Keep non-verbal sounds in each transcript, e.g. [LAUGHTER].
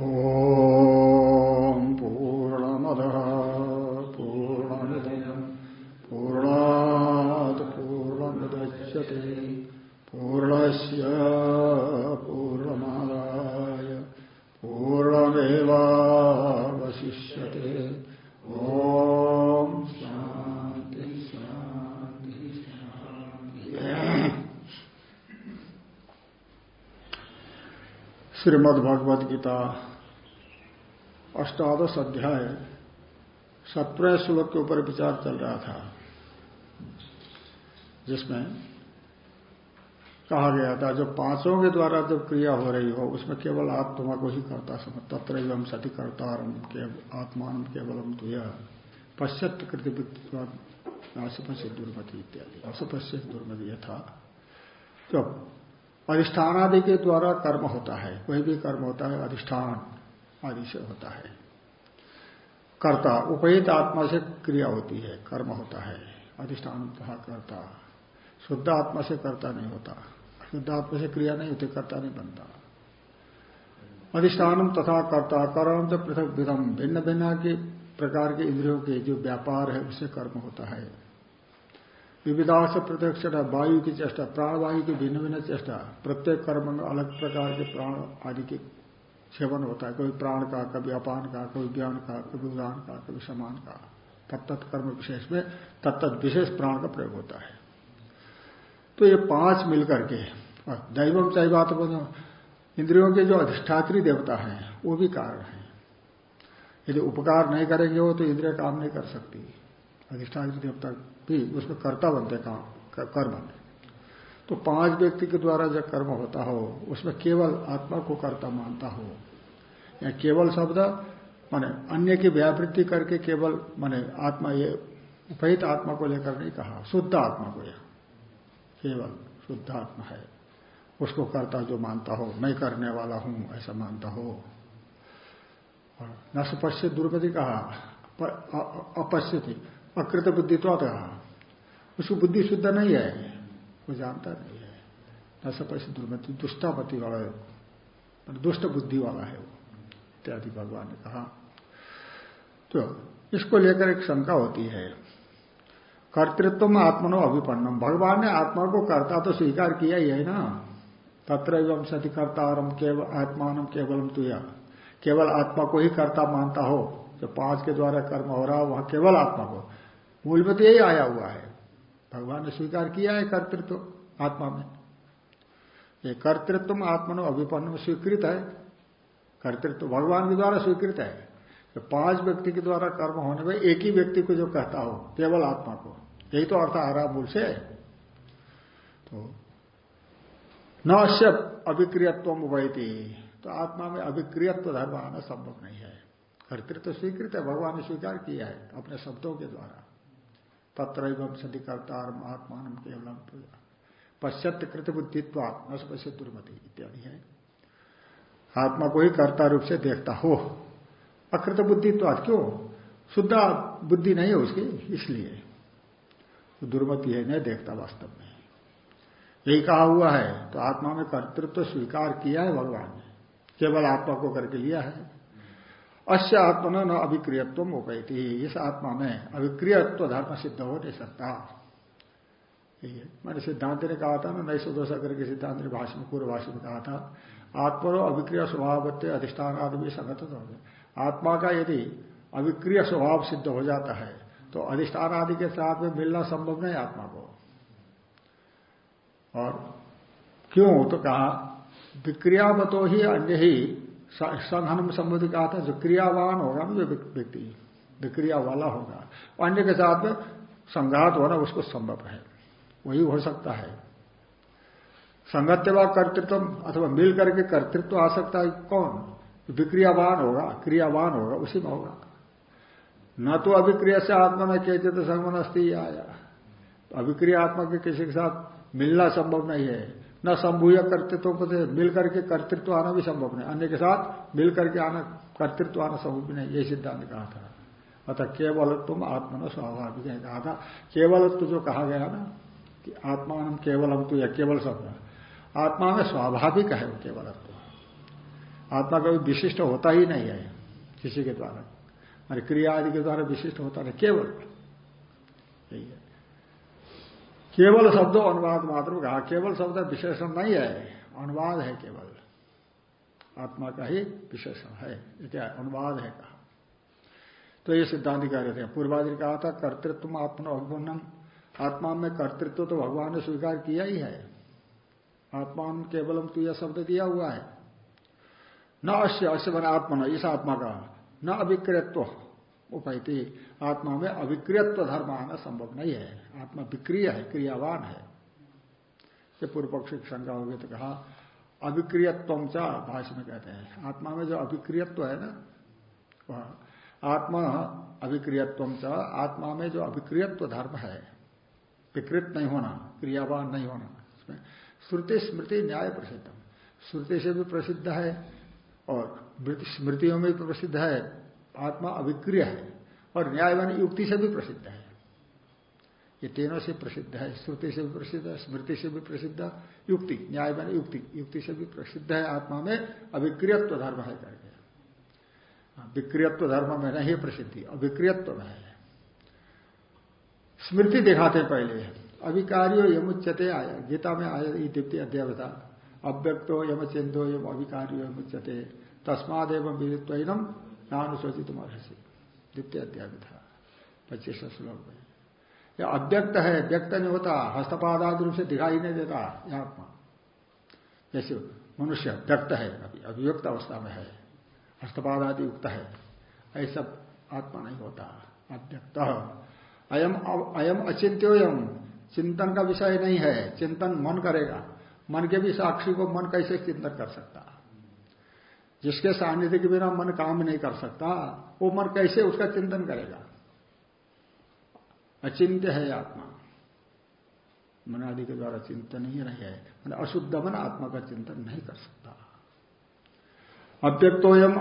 Oh. Shrimad Bhagavad Gita अष्टादश अध्याय, सत्रह श्लोक के ऊपर विचार चल रहा था, जिसमें कहा गया था, जो पाँचों के द्वारा जब क्रिया हो रही हो, उसमें केवल आत्मा को ही करता समझ तत्र एवं सती करता आत्मान केवलम तो यह पश्चात कृति असपश्य दुर्मति इत्यादि। असपश्य दुर्मति यह था जब अधिष्ठान आदि के द्वारा कर्म होता है। कोई भी कर्म होता है, अधिष्ठान आदि से होता है। कर्ता उपहित आत्मा से क्रिया होती है, कर्म होता है। अधिष्ठान तथा कर्ता। शुद्ध आत्मा से कर्ता नहीं होता। शुद्ध आत्मा से क्रिया नहीं होती, कर्ता नहीं बनता। अधिष्ठानम तथा कर्ता, कर्म तो पृथक विधम भिन्न भिन्न के प्रकार के इंद्रियों के जो व्यापार है, उससे कर्म होता है। विविधा से चेष्टा वायु की चेष्टा, प्राणवायु की भिन्न भिन्न चेष्टा, प्रत्येक कर्म में अलग प्रकार के प्राण आदि के सेवन होता है। कभी प्राण का, कभी अपान का कभी ज्ञान का, कभी उदान का, कभी समान का। तत्त कर्म विशेष में तत्त विशेष प्राण का प्रयोग होता है। तो ये पाँच मिलकर के दैवम चाहिए इंद्रियों के जो अधिष्ठात्री देवता हैं, वो भी कारण है। यदि उपकार नहीं करेंगे वो तो इंद्रिय काम नहीं कर सकती। अधिष्ठात्री देवता भी उसमें कर्ता बनते, काम कर्म तो पाँच व्यक्ति के द्वारा जब कर्म होता हो, उसमें केवल आत्मा को कर्ता मानता हो, या केवल शब्द, माने अन्य की व्यावृत्ति करके केवल, माने आत्मा ये, उपहित आत्मा को लेकर नहीं कहा, शुद्ध आत्मा को यह, केवल शुद्ध आत्मा है। उसको करता जो मानता हो, मैं करने वाला हूँ, ऐसा मानता हो। न सुपश्य दुर्गति कहा अपश्य अकृत बुद्धित्व कहा उसकी बुद्धि शुद्ध नहीं है। वो जानता नहीं है। न सपश्य दुर्मति दुष्टापति वाला है। दुष्ट बुद्धि वाला है वो। इत्यादि भगवान ने कहा। तो इसको लेकर एक शंका होती है। कर्तृत्व में आत्मनो अभिपन्नम। भगवान ने आत्मा को कर्ता तो स्वीकार किया ही है ना। तत्र एवं सती कर्तारम केवल आत्मान केवलम तुया केवल आत्मा को ही कर्ता मानता हो। जो पाँच के द्वारा कर्म हो रहा हो, वहाँ केवल आत्मा को। मूल में तो यही आया हुआ है। भगवान ने स्वीकार किया है कर्तृत्व, आत्मा में। ये कर्तृत्व आत्मनो अभिपन्न में स्वीकृत है। कर्तृत्व भगवान के द्वारा स्वीकृत है। तो पाँच व्यक्ति के द्वारा कर्म होने में एक ही व्यक्ति को जो कहता हो, केवल आत्मा को। यही तो अर्थ आ रहा मूल से तो न अश्य अभिक्रियत्व उभयती। तो आत्मा में अभिक्रियत्व धर्म आना संभव नहीं है। कर्तृत्व स्वीकृत है, भगवान ने स्वीकार किया है अपने शब्दों के द्वारा। तत्र सदी कर्तारम आत्मान केवलम पश्चात कृत बुद्धित्व न पश्चित दुर्मति इत्यादि है। आत्मा को ही कर्ता रूप से देखता हो। अकृत बुद्धित्व क्यों? शुद्ध बुद्धि नहीं है उसकी, इसलिए। तो दुर्मति है, नहीं देखता वास्तव में। यही कहा हुआ है तो आत्मा में कर्तृत्व तो स्वीकार किया है भगवान ने। केवल आत्मा को करके लिया है। अश्य आत्मा न अभिक्रियत्व उपैती। इस आत्मा में अभिक्रियत्व धर्म सिद्ध हो नहीं सकता मैंने सिद्धांत ने कहा था ना नई सुदोषा करके सिद्धांत ने भाषण में, पूर्व भाषण में कहा था आत्मा अभिक्रिय स्वभाव अधिष्ठान आदि भी संगत हो। आत्मा का यदि अभिक्रिय स्वभाव सिद्ध हो जाता है तो अधिष्ठान आदि के साथ में मिलना संभव नहीं आत्मा को। और क्यों? तो कहा विक्रियावतो ही अन्य ही संघन में संबोधित कहा था, जो क्रियावान होगा ना जो व्यक्ति विक्रिया वाला होगा। अन्य के साथ में संघात होना उसको संभव है। वही हो सकता है। संगत्यवा कर्तृत्व अथवा मिल करके कर्तृत्व आ सकता है, कौन? विक्रियावान होगा, क्रियावान होगा, उसी में होगा। न तो अभिक्रिया से आत्मा में कहते तो संगमन अस्थि आया। अभिक्रिया आत्मा के किसी के साथ मिलना संभव नहीं है। न संभूय कर्तृत्व को मिल करके कर्तृत्व आना भी संभव नहीं। अन्य के साथ मिल करके आना, कर्तृत्व आना संभव नहीं। ये सिद्धांत कहा था। अतः केवल तुम आत्मा स्वाभाविक है। कहा था केवल तो जो कहा गया ना, कि आत्मान केवलम तो या केवल शब्द आत्मा में स्वाभाविक है वो केवलत्व। आत्मा कभी विशिष्ट होता ही नहीं है, किसी के द्वारा। अरे क्रिया आदि के द्वारा विशिष्ट होता नहीं, केवल। यही है। केवल शब्दों अनुवाद मात्र कहा, केवल शब्द विशेषण नहीं है, अनुवाद है केवल। आत्मा का ही विशेषण है क्या अनुवाद है कहा। तो ये सिद्धांत कह रहे थे, पूर्वादि कहा था कर्तृत्व आत्मा आत्मा में कर्तृत्व तो भगवान ने स्वीकार किया ही है। आत्मा केवलम तो यह शब्द दिया हुआ है। न अश्य अश्य बना आत्मा न इस आत्मा का। न अभिक्रियत्व उपैती आत्मा में अविक्रियत्व धर्म आना संभव नहीं है। आत्मा विक्रिय है, क्रियावान है। ये पूर्व पक्ष की शंका होगी तो कहा अभिक्रियत्व चा भाषा में कहते हैं। आत्मा में जो अभिक्रियत्व है ना, वह आत्मा अभिक्रियत्व चा, आत्मा में जो अभिक्रियत्व धर्म है, विकृत नहीं होना, क्रियावान नहीं होना उसमें श्रुति स्मृति न्याय प्रसिद्ध। श्रुति से भी प्रसिद्ध है और स्मृतियों में भी प्रसिद्ध है। आत्मा अविक्रिय है और न्यायवान युक्ति से भी प्रसिद्ध है। ये तीनों से प्रसिद्ध है श्रुति से भी प्रसिद्ध है स्मृति से भी प्रसिद्ध युक्ति न्यायवान युक्ति युक्ति से भी प्रसिद्ध है आत्मा में अभिक्रियत्व धर्म है करके। हाँ, विक्रियत्व धर्म में नहीं प्रसिद्धि अभिक्रियत्व में है। स्मृति दिखाते पहले अभिकारियो यमुच्यते आया गीता में आया दीप्ति अध्याय बता अव्यक्तो यम चिंतो यम अभिकारियो यमुच्यते तस्माद एवं विदित्व नानुशोचित महर्षि, द्वितीय अध्याय में था, पच्चीस श्लोक में। यह अव्यक्त है, व्यक्त नहीं होता हस्तपाद आदि रूप से दिखाई नहीं देता, यहाँ जैसे मनुष्य व्यक्त है, अभी अभिव्यक्त अवस्था में है हस्तपाद आदि युक्त है ऐसा आत्मा नहीं होता, अव्यक्त। अयम अयम अचिंत्योयम चिंतन का विषय नहीं है, चिंतन मन करेगा, मन के भी साक्षी को मन कैसे चिंतन कर सकता? जिसके सानिध्य के बिना मन काम नहीं कर सकता, वो मन कैसे उसका चिंतन करेगा? अचिंत्य है आत्मा। मन आदि के द्वारा चिंतन ही नहीं है। मतलब अशुद्ध मन आत्मा का चिंतन नहीं कर सकता। अव्यक्तोयम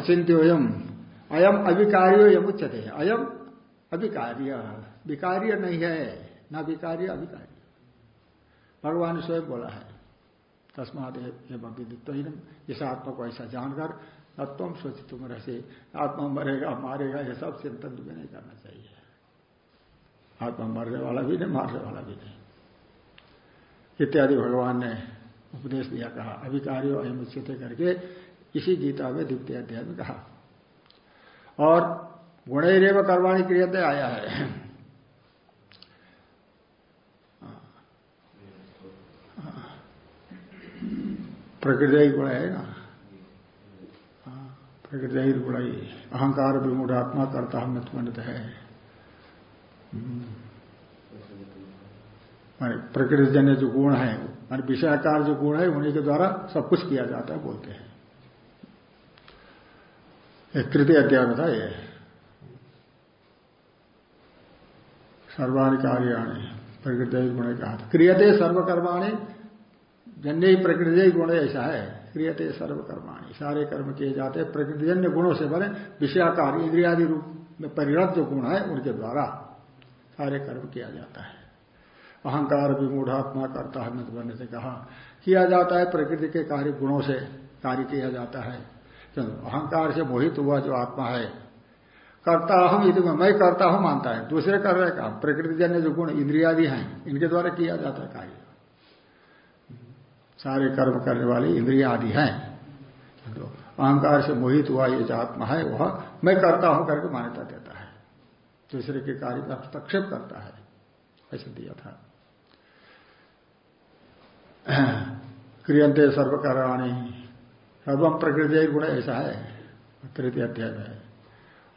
अचिंत्योयम, अयम अभिकार्यो यम उच्चते अयम अविकार्य। विकार्य नहीं है। ना विकार्य अभिकार्य भगवान स्वयं बोला है। तस्माद एवं विदित्व इस आत्मा को ऐसा जानकर न तुम सोच तुम रहे आत्मा मरेगा, मारेगा ये सब चिंतन तुम्हें नहीं करना चाहिए। आत्मा मरने वाला भी नहीं, मारने वाला भी नहीं। इत्यादि भगवान ने उपदेश दिया, कहा, अभिकारियों अयम उचित करके इसी गीता में द्वितीय अध्याय में कहा। और गुणेरेव कर्वाणी क्रियते आया है। प्रकृति गुण है ना? हाँ, प्रकृति गुण ही अहंकार विमूढ़ात्मा करता हम मत है। हम्म। प्रकृति जन्य जो गुण है मान विषयाकार जो गुण है उन्हीं के द्वारा सब कुछ किया जाता है बोलते हैं। तृतीय अध्याय था ये। सर्वाणी कार्याणी प्रकृति गुण कहा था। क्रियते सर्वकर्माणी जन्य ही प्रकृति गुण ऐसा है। क्रियते सर्वकर्माणी। सारे कर्म किए जाते हैं प्रकृतिजन्य गुणों से बने, विषयाकार, इंद्रियादि रूप में परिणत जो गुण है, उनके द्वारा सारे कर्म किया जाता है। अहंकार विमूढ़ात्मा करता है मत बनने से कहा, किया जाता है प्रकृति के कार्य गुणों से कार्य किया जाता है। अहंकार से मोहित हुआ जो आत्मा है। करता हम यदि मैं करता हूँ मानता है। दूसरे कर रहे काम, प्रकृति जन्य जो गुण, इंद्रियादि हैं, इनके द्वारा किया जाता है कार्य। सारे कर्म करने वाले इंद्रिया आदि हैं। तो अहंकार से मोहित हुआ ये जो आत्मा है, वह मैं करता हूँ करके मान्यता देता है। दूसरे के कार्य का हस्तक्षेप करता है। ऐसे दिया था। क्रियंते सर्वकरणी सर्वम प्रकृति गुण ऐसा है। तृतीय अध्याय में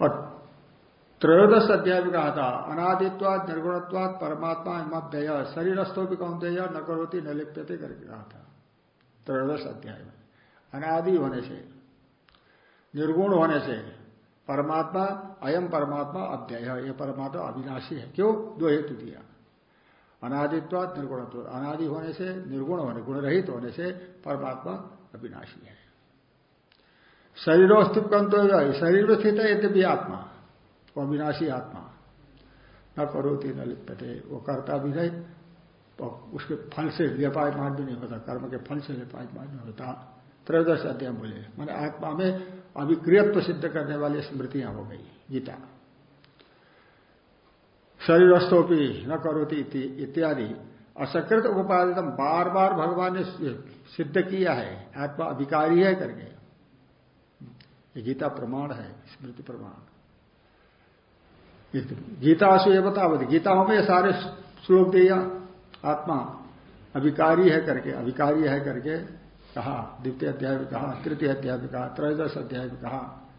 और त्रयोदश अध्याय में कहा था अनादित्वाद निर्गुणत्वाद परमात्मा व्यय शरीरस्थो भी कौन देय न करोती, न लिप्यते करके कहा था। त्रयोदश अध्याय में अनादि होने से, निर्गुण होने से, परमात्मा, अयम परमात्मा अव्यय ये परमात्मा अविनाशी है। क्यों? दो हेतु दिया। अनादित्व, निर्गुणत्व। अनादि होने से, निर्गुण होने गुण रहित होने से, परमात्मा अविनाशी है। शरीरोस्थित कंतो शरीर में स्थित है यद्यपि आत्मा, वो अविनाशी आत्मा। न करोती न लिप्यते, वो करता भी नहीं उसके फल से लेपायमान भी नहीं होता, कर्म के फल से लेपायमान नहीं होता। त्रयोदश अध्याय बोले, मैंने आत्मा में अभिक्रियत्व सिद्ध करने वाली स्मृतियाँ हो गई, गीता। शरीरस्थोपी न करोती इत्यादि। असकृत उपादित बार बार भगवान ने सिद्ध किया है। आत्मा अभिकारी है करके। गीता प्रमाण है, स्मृति प्रमाण। गीता ये बतावत गीताओं में सारे श्लोक दिया आत्मा अभिकारी है करके अभिकारी है करके कहा, द्वितीय अध्याय में कहा, तृतीय अध्याय में कहा, त्रयोदश अध्याय में कहा,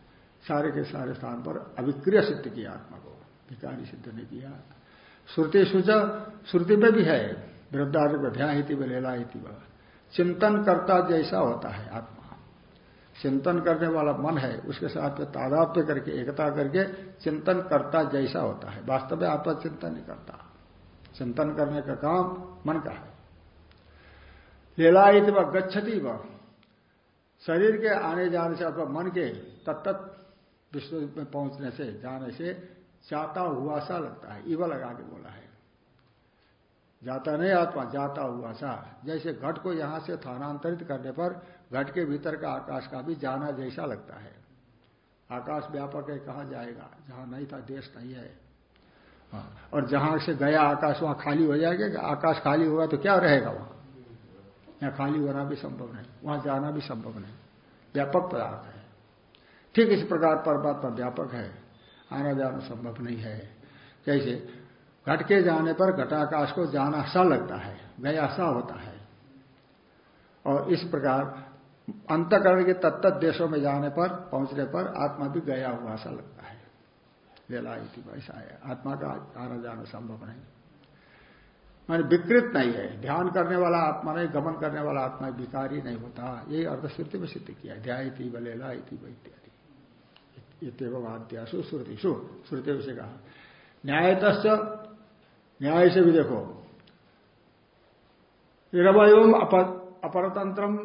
सारे के सारे स्थान पर अभिक्रिय सिद्ध किया आत्मा को। भिकारी सिद्ध नहीं किया। श्रुति सुच श्रुति में भी है वृद्धार्थ ध्यान ही लेला ही चिंतन करता जैसा होता है आत्मा। चिंतन करने वाला मन है, उसके साथ में तादात्म्य करके, एकता करके चिंतन करता जैसा होता है। वास्तव में आत्मा चिंतन नहीं करता। चिंतन करने का काम मन का है। लेलायित व गच्छति व शरीर के आने जाने से अथवा मन के तत्त विश्व में पहुँचने से, जाने से जाता हुआ सा लगता है। इवा लगा के बोला है। जाता नहीं आत्मा, जाता हुआ सा। जैसे घट को यहाँ से स्थानांतरित करने पर घट के भीतर का आकाश का भी जाना जैसा लगता है। आकाश व्यापक है, कहा जाएगा? जहाँ नहीं था, देश नहीं है। और जहाँ से गया, आकाश वहाँ खाली हो जाएगा आकाश खाली होगा तो क्या रहेगा वहाँ? यहाँ खाली होना भी संभव नहीं, वहाँ जाना भी संभव नहीं। व्यापक पदार्थ है। ठीक इस प्रकार परमात्मा व्यापक है। आना जाना संभव नहीं है। कैसे? घट के जाने पर घटाकाश को जाना सा लगता है, गया सा होता है। और इस प्रकार अंतकरण के तत्त देशों में जाने पर, पहुँचने पर आत्मा भी गया हुआ सा लगता है। वेला ऐसा है आत्मा का आना जाना संभव नहीं माने विकृत नहीं है ध्यान करने वाला आत्मा नहीं गमन करने वाला आत्मा विकारी नहीं होता यही अर्धश्रुति में सिद्ध किया ध्याय थी बलेला इत्यादि इतव आद्यासु श्रुतिशु श्रुति से कहा न्यायत न्याय से भी देखो निरवयम अपरतंत्रम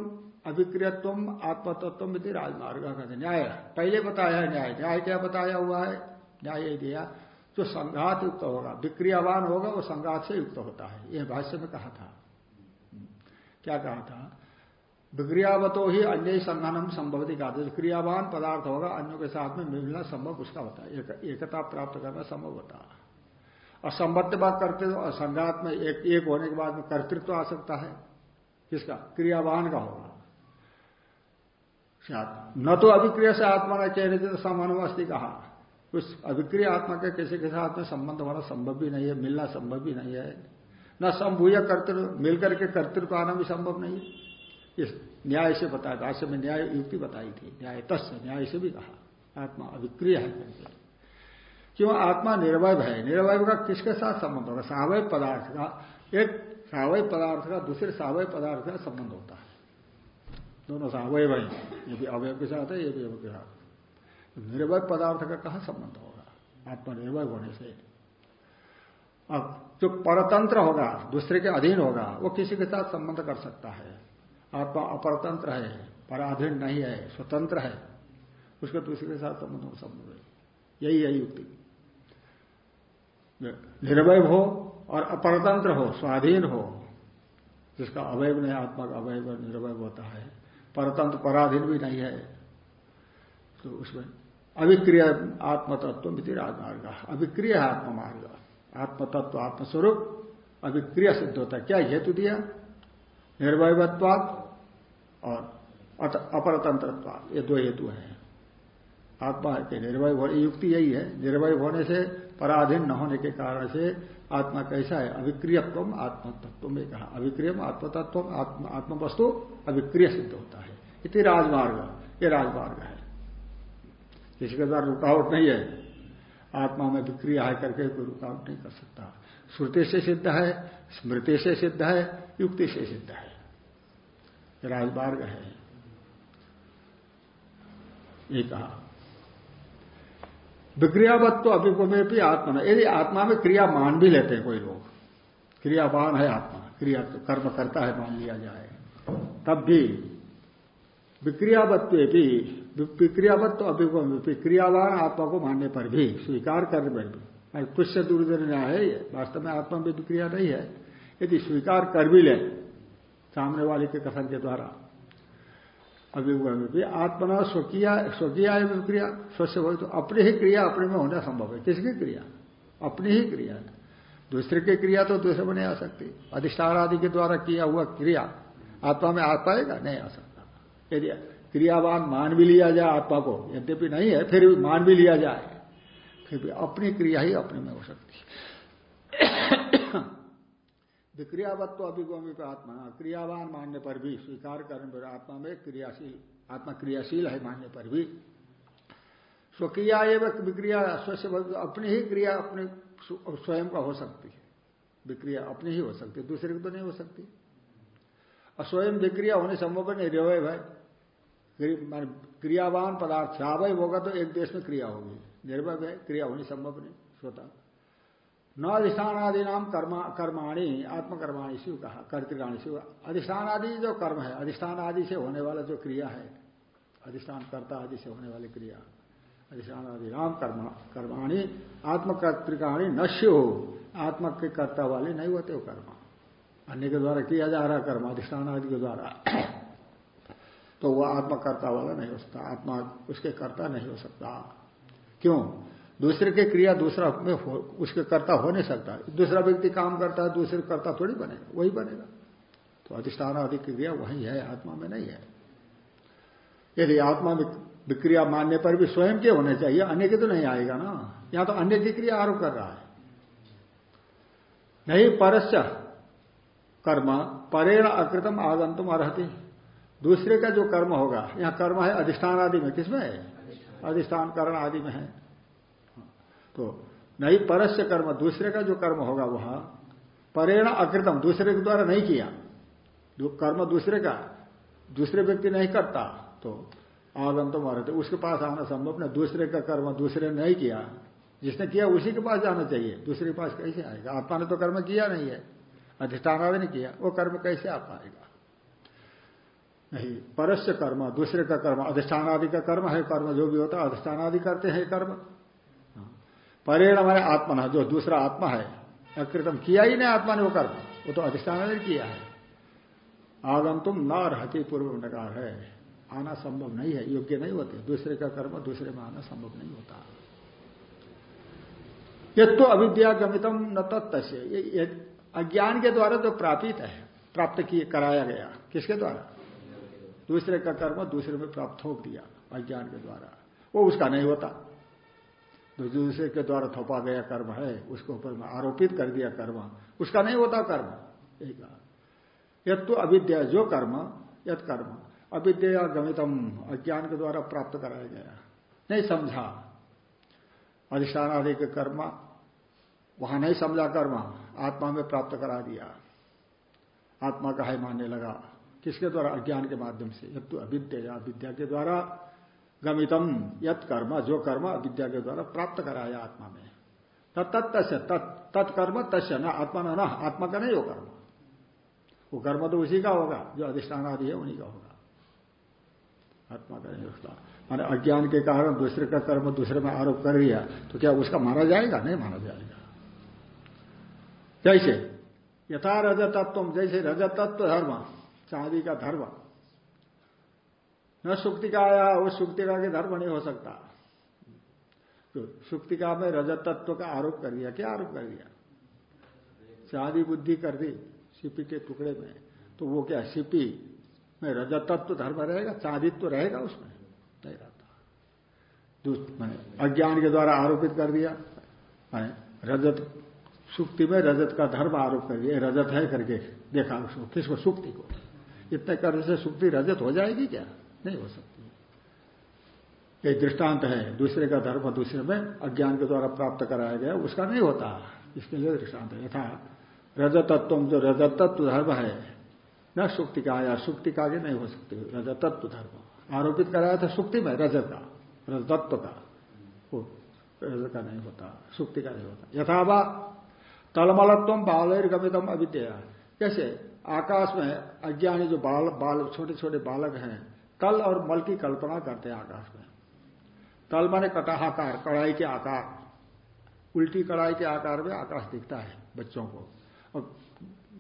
अभिक्रियत्व आत्मतत्व यदि राजमार्ग कहते न्याय पहले बताया है न्याय न्याय क्या बताया हुआ है न्याय दिया जो संघात युक्त होगा विक्रियावान होगा वो संघात से युक्त होता है। यह भाष्य में कहा था। क्या कहा था? विक्रियावतो ही अन्य संघनम कहा था क्रियावान पदार्थ होगा अन्यों के साथ में मिलना संभव उसका होता है। एक, एकता प्राप्त करना संभव होता है। और संबद्ध बात करते तो संघात में एक एक होने के बाद में कर्तृत्व आ सकता है। किसका? क्रियावान का होगा। न तो अभिक्रिया से आत्मा का चेहरे तो समानुवस्थी कहा। उस अभिक्रिय आत्मा के किसी के साथ में संबंध होना संभव भी नहीं है, मिलना संभव भी नहीं है। न संभूय कर्तृत्व मिलकर के कर्तृत्व आना भी संभव नहीं है। इस न्याय से बताया था भाष्य में न्याय युक्ति बताई थी, न्याय तस् न्याय से भी कहा, आत्मा अभिक्रिय है। क्यों? आत्मा निर्वय है। निर्वय का किसके साथ संबंध होगा? सावय पदार्थ का, एक सावय पदार्थ का, दूसरे सावय पदार्थ का संबंध होता है। दोनों सावय भाई ये भी अवयव के साथ है, ये भी अवय के साथ निर्वय पदार्थ का कहा संबंध होगा? आत्मा निर्वय होने से। अब जो परतंत्र होगा, दूसरे के अधीन होगा, वो किसी के साथ संबंध कर सकता है। आत्मा अपरतंत्र है, पराधीन नहीं है, स्वतंत्र है। उसके दूसरे के साथ संबंध हो संबंध यही है युक्ति। निर्भय हो और अपरतंत्र हो, स्वाधीन हो, जिसका अवयव नहीं, आत्मा का अवयव निर्भय होता है। परतंत्र पराधीन भी नहीं है तो उसमें अभिक्रिय आत्मतत्व मिति राजमार्ग अभिक्रिय है आत्म मार्ग आत्मतत्व, आत्मस्वरूप, अभिक्रिय सिद्ध होता है। क्या हेतु दिया? निर्वयत्वाद और अपरतंत्रत्वाद ये दो हेतु हैं। आत्मा के निर्वय होने युक्ति यही है। निर्वय होने से, पराधीन न होने के कारण से आत्मा कैसा है? अभिक्रियत्व आत्मतत्व में कहा अभिक्रियम आत्मतत्व आत्म वस्तु अभिक्रिय सिद्ध होता है। इति राजमार्ग। ये राजमार्ग है। किसी के द्वारा रुकावट नहीं है। आत्मा में विक्रिया है करके कोई रुकावट नहीं कर सकता। श्रुति से सिद्ध है, स्मृति से सिद्ध है, युक्ति से सिद्ध है। राजमार्ग है। ये कहा। विक्रियावत्व अभिगमे भी आत्मा में। यदि आत्मा में क्रिया मान भी लेते हैं कोई लोग, क्रियावान है आत्मा, क्रिया तो कर्म करता है, मान लिया जाए, तब भी विक्रियावत्व भी विक्रियावत्व अभिगम क्रियावान आत्मा को मानने पर भी, स्वीकार करने पर भी। कुछ से दूर न्याय है वास्तव में आत्मा में विक्रिया नहीं है। यदि स्वीकार कर भी ले, सामने वाले के कथन के द्वारा अभिगम भी आत्मना स्वकीय स्वकीय विक्रिया स्वस्थ हो तो अपनी ही क्रिया अपने में होना संभव है। किसकी क्रिया? अपनी ही क्रिया दूसरे की क्रिया तो दूसरे में नहीं आ सकती। अधिष्ठान आदि के द्वारा किया हुआ क्रिया, आत्मा में आ पाएगा? नहीं आ सकता। यदि क्रियावान मान भी लिया जाए, आत्मा को। यद्यपि नहीं है, फिर भी मान भी लिया जाए। फिर भी अपनी क्रिया ही अपने में हो सकती है। [COUGHS] विक्रियावत्व तो अभिगोमी आत्मा। क्रियावान मानने पर भी स्वीकार करने पर आत्मा में क्रियाशील, आत्मा क्रियाशील है मानने पर भी। स्वक्रिया एवं विक्रिया स्व अपनी ही क्रिया अपने स्वयं का हो सकती है। विक्रिया अपनी ही हो सकती है, दूसरे की तो नहीं हो सकती। और स्वयं विक्रिया होने संभव नहीं रेवय भाई क्रियावान पदार्थ छावय होगा तो एक देश में क्रिया होगी। निर्भय है, क्रिया होनी संभव नहीं स्वतः न अधिष्ठान आदि नाम कर्मा कर्माणी, आत्मकर्माणी शिव कहा, कर्तिकाणी शिव अधिष्ठान आदि जो कर्म है अधिष्ठान आदि से होने वाला जो क्रिया है अधिष्ठान कर्ता आदि से होने वाली क्रिया। अधिष्ठान आदि नाम कर्मा कर्माणी, आत्मकर्तिकाणी नश्य हो आत्म के कर्ता वाले नहीं होते हो कर्म। अन्य के द्वारा किया जा रहा कर्म अधिष्ठान आदि के द्वारा। तो वह आत्मकर्ता वाला नहीं हो सकता आत्मा उसके कर्ता नहीं हो सकता। क्यों? दूसरे की क्रिया दूसरा में हो, उसके कर्ता हो नहीं सकता। दूसरा व्यक्ति काम करता है दूसरे कर्ता थोड़ी बनेगा वही बनेगा। तो अधिष्ठान आदि क्रिया वही है आत्मा में नहीं है। यदि आत्मा विक्रिया मानने पर भी स्वयं के होने चाहिए अन्य के तो नहीं आएगा ना। यहाँ तो अन्य की क्रिया आरोप कर रहा है। नहीं परस्य कर्म परेण अकृतम आगंतुम अर्ति दूसरे का जो कर्म होगा, यहाँ कर्म है अधिष्ठान आदि में, किसमें है? अधिष्ठान करण आदि में है। तो नहीं परस्य कर्म, दूसरे का जो कर्म होगा वह, परेण अकृतम, दूसरे के द्वारा नहीं किया। जो कर्म दूसरे का, दूसरे व्यक्ति नहीं करता तो आगम तो मारे उसके पास आना संभव नहीं, दूसरे का कर्म दूसरे ने नहीं किया। जिसने किया, उसी के पास जाना चाहिए। दूसरे के पास कैसे आएगा? आत्मा ने तो कर्म किया नहीं है। अधिष्ठान आदि ने किया, वो कर्म कैसे आ पाएगा? नहीं, परस्य कर्म, दूसरे का कर्म अधिष्ठान आदि का कर्म है कर्म, जो भी होता है अधिष्ठान आदि करते हैं कर्म। परेण हमारे आत्मा जो दूसरा आत्मा है, अकृतम, किया ही नहीं आत्मा ने वो कर्म, वो तो अधिष्ठान ने किया है। आगम तुम न रहती पूर्व नकार है, आना संभव नहीं है, योग्य नहीं होते। दूसरे का कर्म, दूसरे में आना संभव नहीं होता। ये तो अविद्यागमितम न तत्स्य अज्ञान के द्वारा जो प्रापित है, प्राप्त किए, कराया गया, किसके द्वारा? दूसरे का कर्म दूसरे में प्राप्त थोप दिया अज्ञान के द्वारा। वो उसका नहीं होता। दूसरे के द्वारा थोपा गया कर्म है, उसके ऊपर आरोपित कर दिया कर्म, उसका नहीं होता कर्म। यही कहा। यद तो अविद्या जो कर्म यद कर्म। अविद्या गमितम, अज्ञान के द्वारा प्राप्त कराया गया। नहीं समझा। अधिष्ठान आदि के कर्म, वहाँ नहीं समझा कर्म, आत्मा में प्राप्त करा दिया। आत्मा का है मानने लगा। किसके द्वारा? अज्ञान के माध्यम से। यद तो अविद्या विद्या के द्वारा गमितम। यत कर्म, जो कर्म विद्या के द्वारा प्राप्त कराया आत्मा में। तत्स्य तत्कर्म तस्य न, आत्मा न आत्मा का नहीं हो कर्म। वो कर्म तो उसी का होगा, जो अधिष्ठान आदि है उन्हीं का होगा। आत्मा का नहीं होता। माने अज्ञान के कारण दूसरे का कर्म दूसरे में आरोप कर दिया तो क्या उसका माना जाएगा? नहीं माना जाएगा। जैसे, यथा रजतत्व, जैसे रजतत्व धर्म। चांदी का धर्म। न सुक्तिका आया, वो सुक्तिका के धर्म नहीं हो सकता। तो सुक्तिका में रजत तत्व का आरोप कर दिया। क्या आरोप कर दिया? चांदी बुद्धि कर दी, सिपी के टुकड़े में। तो वो क्या, सिपी में रजत तत्व धर्म रहेगा? चांदित्व तो रहेगा उसमें? नहीं रहता। मैंने अज्ञान के द्वारा आरोपित कर दिया। रजत, सुक्ति में रजत का धर्म आरोप कर दिया। रजत है करके देखा उसको, किसको? सुक्ति को। इतने करने से सुक्ति रजत हो जाएगी क्या? नहीं हो सकती। एक दृष्टांत है, दूसरे का धर्म दूसरे में अज्ञान के द्वारा प्राप्त कराया गया, उसका नहीं होता। इसके लिए दृष्टांत है। यथा, रजतत्व जो रजतत्व धर्म है, न सुक्ति का, या सुक्ति का आगे नहीं हो सकती। रजतत्व धर्म। आरोपित कराया था सुक्ति में, रजत का, रजतत्व का। वो रजत का नहीं होता सुक्ति का नहीं होता। यथावा तलमलत्व बालर गमितम अविद्या। कैसे? आकाश में अज्ञानी जो बाल बाल छोटे छोटे बालक हैं तल और मल की कल्पना करते हैं आकाश में। तल माने कटाहाकार कड़ाई के आकार। उल्टी कड़ाई के आकार में आकाश दिखता है बच्चों को। और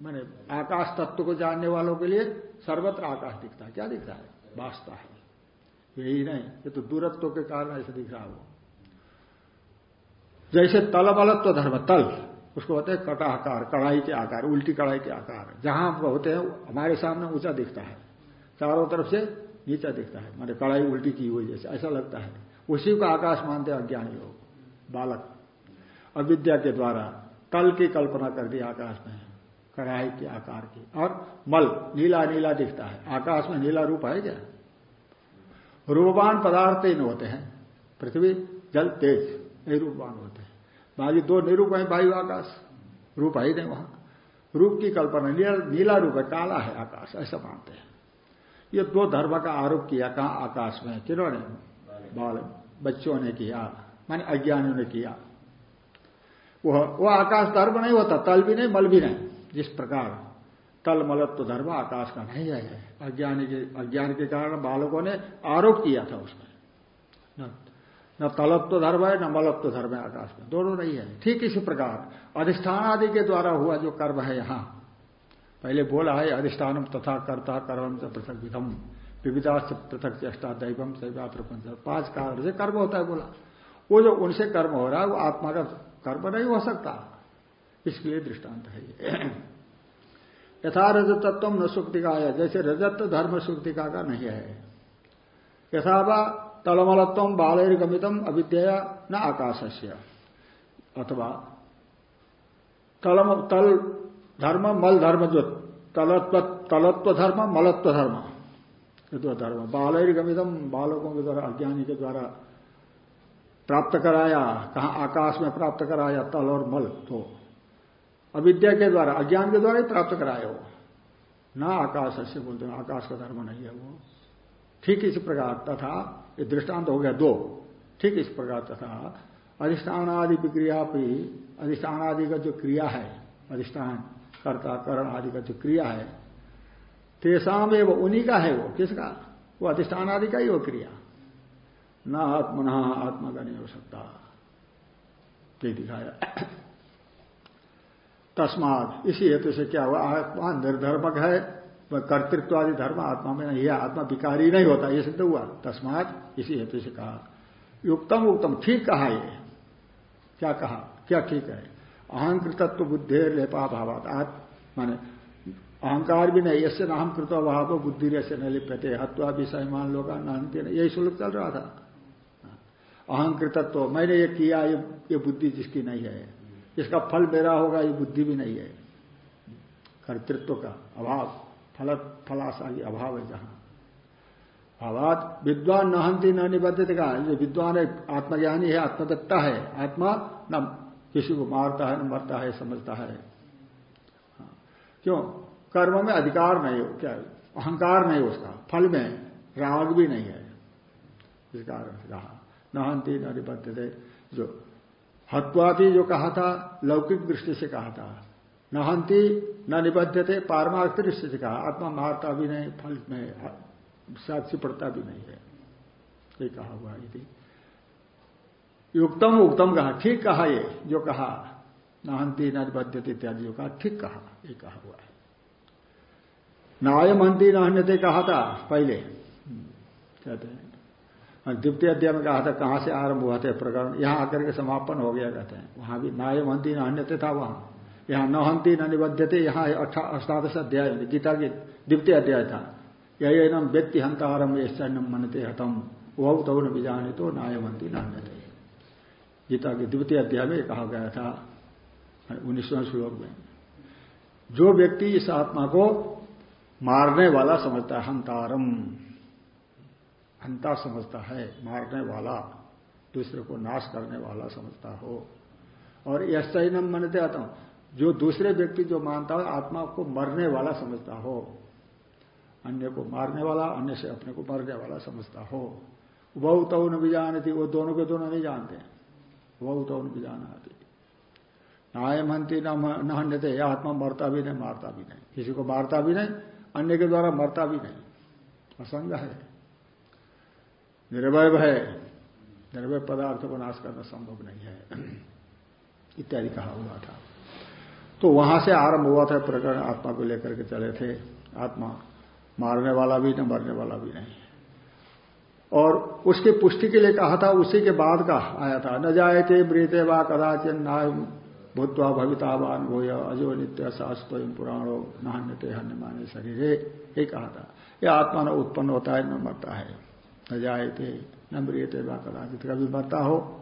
मैंने आकाश तत्व को जानने वालों के लिए सर्वत्र आकाश दिखता है। क्या दिखता है? वास्ता है। यही नहीं, ये तो दूरत्व के कारण ऐसे दिख रहा हो। जैसे तल तलबलत्व धर्म, तल। उसको होते हैं कटाकार कढ़ाई के आकार, उल्टी कढ़ाई के आकार। जहाँ होते हैं, हमारे सामने ऊँचा दिखता है। चारों तरफ़ से नीचा दिखता है। माने कढ़ाई उल्टी की हुई जैसे, ऐसा लगता है। उसी को आकाश मानते हैं अज्ञानी लोग, बालक। अविद्या के द्वारा तल की कल्पना कर दी आकाश में। कढ़ाई के आकार की। और मल, नीला नीला दिखता है। आकाश में नीला रूप है क्या? रूपवान पदार्थ इन होते हैं। पृथ्वी जल तेज ये रूपवान होते हैं। बाकी दो निरूप है वायु आकाश। रूप है ही नहीं वहाँ। रूप की कल्पना नीला, नीला रूप है काला है आकाश ऐसा मानते हैं। ये दो धर्म का आरोप किया कहा आकाश में किन्होंने? बाल बच्चों ने किया माने अज्ञानियों ने किया। वह वो आकाश धर्म नहीं होता तल भी नहीं मल भी नहीं जिस प्रकार। तल मलत्व तो धर्म आकाश का नहीं है। अज्ञानी के अज्ञान के कारण बालकों ने आरोप किया था उसमें। न, तलत्व तो धर्म है न मलत्व तो धर्म है आकाश में। दोनों नहीं है। ठीक इसी प्रकार। अधिष्ठान आदि के द्वारा हुआ जो कर्म है यहाँ। पहले बोला है अधिष्ठानम तथा कर्ता कर्म से पृथक विधम विविधा से पृथक चेष्टा दैवम सैवा प्रपंच। पाँच कारण से कर्म होता है बोला। वो जो उनसे कर्म हो रहा है वो आत्मा का कर्म नहीं हो सकता। इसके लिए दृष्टांत है [CLEARS THROAT] यथा रजतत्व न सुक्तिका है जैसे रजत धर्म सुक्तिका का नहीं है। यथावा तलमलत्व बालैर्गमितम अविद्या न आकाश अथवा तलम तल धर्म, मल धर्म जो तलत्व तलत्व धर्म मलत्व धर्म ये दो धर्म। बालरिगमिदम बालकों के द्वारा अज्ञानी के द्वारा प्राप्त कराया कहा आकाश में प्राप्त कराया तल और मल तो अविद्या के द्वारा अज्ञान के द्वारा ही प्राप्त कराया वो। ना आकाश ऐसे बोलते हैं, आकाश का धर्म नहीं है वो। ठीक इसी प्रकार, तथा ये दृष्टांत हो गया दो। ठीक इस प्रकार तथा अधिष्ठान आदि विक्रिया भी अधिष्ठान आदि का जो क्रिया है, अधिष्ठान, कर्ता, करण आदि का जो क्रिया है, तेसाम वो उन्हीं का है वो। किसका? वो अधिष्ठान आदि का ही वो क्रिया। न आत्मन आत्मा का नहीं हो सकता। ये दिखाया। तस्मात इसी हेतु से क्या हुआ? आत्मा निर्धर्मक है। कर्तृत्व आदि धर्म आत्मा में नहीं है आत्मा विकारी नहीं होता, ये सिद्ध हुआ। तस्मात इसी हेतु से कहा। युक्तम उक्तम, ठीक कहा ये। क्या कहा? क्या ठीक है? अहंकृतत्व बुद्धि लेपा भावात। माने, अहंकार भी नहीं ऐसे नाम कृत भाव बुद्धि ऐसे न लिप्यते। हत्वा भी सहीमान लोग यही शुल्क चल रहा था। अहंकृतत्व, मैंने ये किया, ये ये बुद्धि जिसकी नहीं है। इसका फल मेरा होगा, ये बुद्धि भी नहीं है। कर्तृत्व का अभाव। फल फलाशा की अभाव है जहाँ। भावात विद्वान नहंती न निबद्ध का। जो विद्वान है आत्मज्ञानी है, आत्मदत्ता है। आत्मा न किसी को मारता है, न मरता है, समझता है। हाँ। क्यों? कर्म में अधिकार नहीं हो, क्या? अहंकार नहीं उसका। फल में राग भी नहीं है। इस कारण से कहा नहंती न निबद्ध जो हत्वाती जो कहा था, लौकिक दृष्टि से कहा था न निबद्ध थे पारमार्थ दृष्टि कहा। आत्मा मारता भी नहीं, फल में साक्षी पड़ता भी नहीं है। ये कहा हुआ यदि युक्तम, उक्तम कहा, ठीक कहा ये, जो कहा, नहंती नद्यते इत्यादि जो कहा, ठीक कहा, ये कहा हुआ है। नायमहंती, नहन्यते कहा था, पहले। कहते हैं। द्वितीय अध्याय में कहा था, कहाँ से आरंभ हुआ था प्रकरण? यहाँ आकर के समापन हो गया, कहते हैं। वहाँ भी नायमहंती, नहन्यते था वहाँ। यहाँ हंती न निबद्धते यहाँ अष्टादश अध्याय गीता के द्वितीय अध्याय था। यही नम व्यक्ति हंतारम ये मनते हतम। वह तो न बिजाने तो नायमंती नान्यते गीता के द्वितीय अध्याय में कहा गया था, उन्नीसवें श्लोक में। जो व्यक्ति इस आत्मा को मारने वाला समझता है हंतारम हंता समझता है, मारने वाला, दूसरे को नाश करने वाला समझता हो। और ही मनते आता हूँ जो दूसरे व्यक्ति जो मानता हो, आत्मा को मरने वाला समझता हो। अन्य को मारने वाला, अन्य से अपने को मरने वाला समझता हो। वह तो न भी जानती वो दोनों के दोनों नहीं जानते। वह तो उनको जाना आती नायमंती न हन्यते, यह आत्मा मरता भी नहीं, मारता भी नहीं। किसी को मारता भी नहीं, अन्य के द्वारा मरता भी नहीं। असंग है। निर्भय है। निर्भय पदार्थ को नाश करना संभव नहीं है। [CLEARS THROAT] इत्यादि कहा हुआ था। तो वहाँ से आरंभ हुआ था प्रकरण, आत्मा को लेकर के चले थे। आत्मा मारने वाला भी नहीं मरने वाला भी नहीं। और उसकी पुष्टि के लिए कहा था, उसी के बाद का आया था। न जाए थे मृत वा कदाचिन नाय भूतवा भवितावान भूय अजो नित्य शास्त्र पुराणो नान्यते हन्य माने शरीर। ये कहा था। ये आत्मा न उत्पन्न होता है, न मरता है। न जाए थे न मृत वा कदाचित। कभी मरता हो,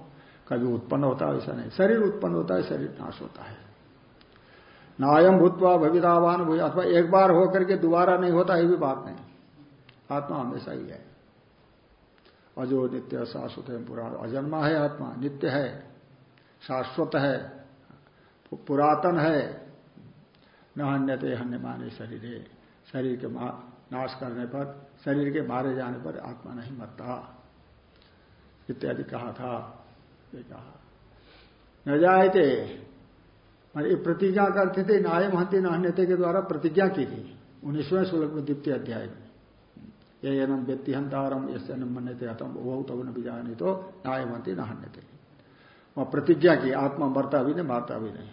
कभी उत्पन्न होता है, ऐसा नहीं। शरीर उत्पन्न होता है, शरीर नाश होता है। नायम भूतवा भवितावान भूय अथवा एक बार होकर के दोबारा नहीं होता, ये भी बात नहीं। आत्मा हमेशा ही है। अजो नित्य शाश्वत है पुराण अजन्मा है आत्मा, नित्य है, शाश्वत है पुरातन है। न हन्यते हन्य माने शरीर। शरीर के नाश करने पर, शरीर के मारे जाने पर आत्मा नहीं मरता। इत्यादि कहा था, ये कहा। न थे ये प्रतिज्ञा करते थे नाय महंती नान्यते के द्वारा प्रतिज्ञा की थी उन्नीसवें श्लोक में द्वितीय अध्याय में। ये एनम व्यक्ति हंतारम यसे मन थे हतम वो तब न जाने तो नाय महंती नान्यते। वहाँ प्रतिज्ञा की, आत्मा मरता भी नहीं, मारता भी नहीं।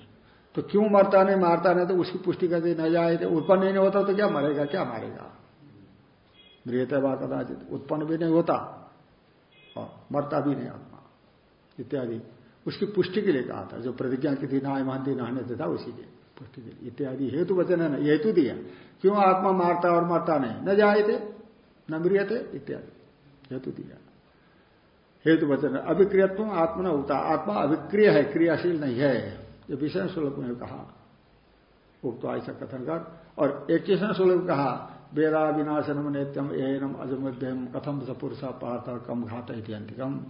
तो क्यों मरता नहीं, मारता नहीं तो उसकी पुष्टि करते न जाए तो उत्पन्न नहीं होता तो क्या मरेगा, क्या मारेगा? गृहत कदाचित उत्पन्न भी नहीं होता और मरता भी नहीं आत्मा। इत्यादि। उसकी पुष्टि के लिए कहा था। जो प्रतिज्ञा की थी ना मानती नहाने था, उसी के पुष्टि के लिए। इत्यादि हेतु वचन है ना, हेतु दिया। क्यों आत्मा मारता और मरता नहीं? न जाए थे न मृिय थे इत्यादि। हेतु दिया। हेतु वचन अभिक्रियत्व आत्मा न होता आत्मा अभिक्रिय है, क्रियाशील नहीं है। ये विषय श्लोक में कहा। उक्त ऐसा कथन कर। और इक्कीस श्लोक कहा वेदा विनाशनम नित्यम एनम अजमध्यम कथम स पुरुष पार्थ कम घात अंतिकम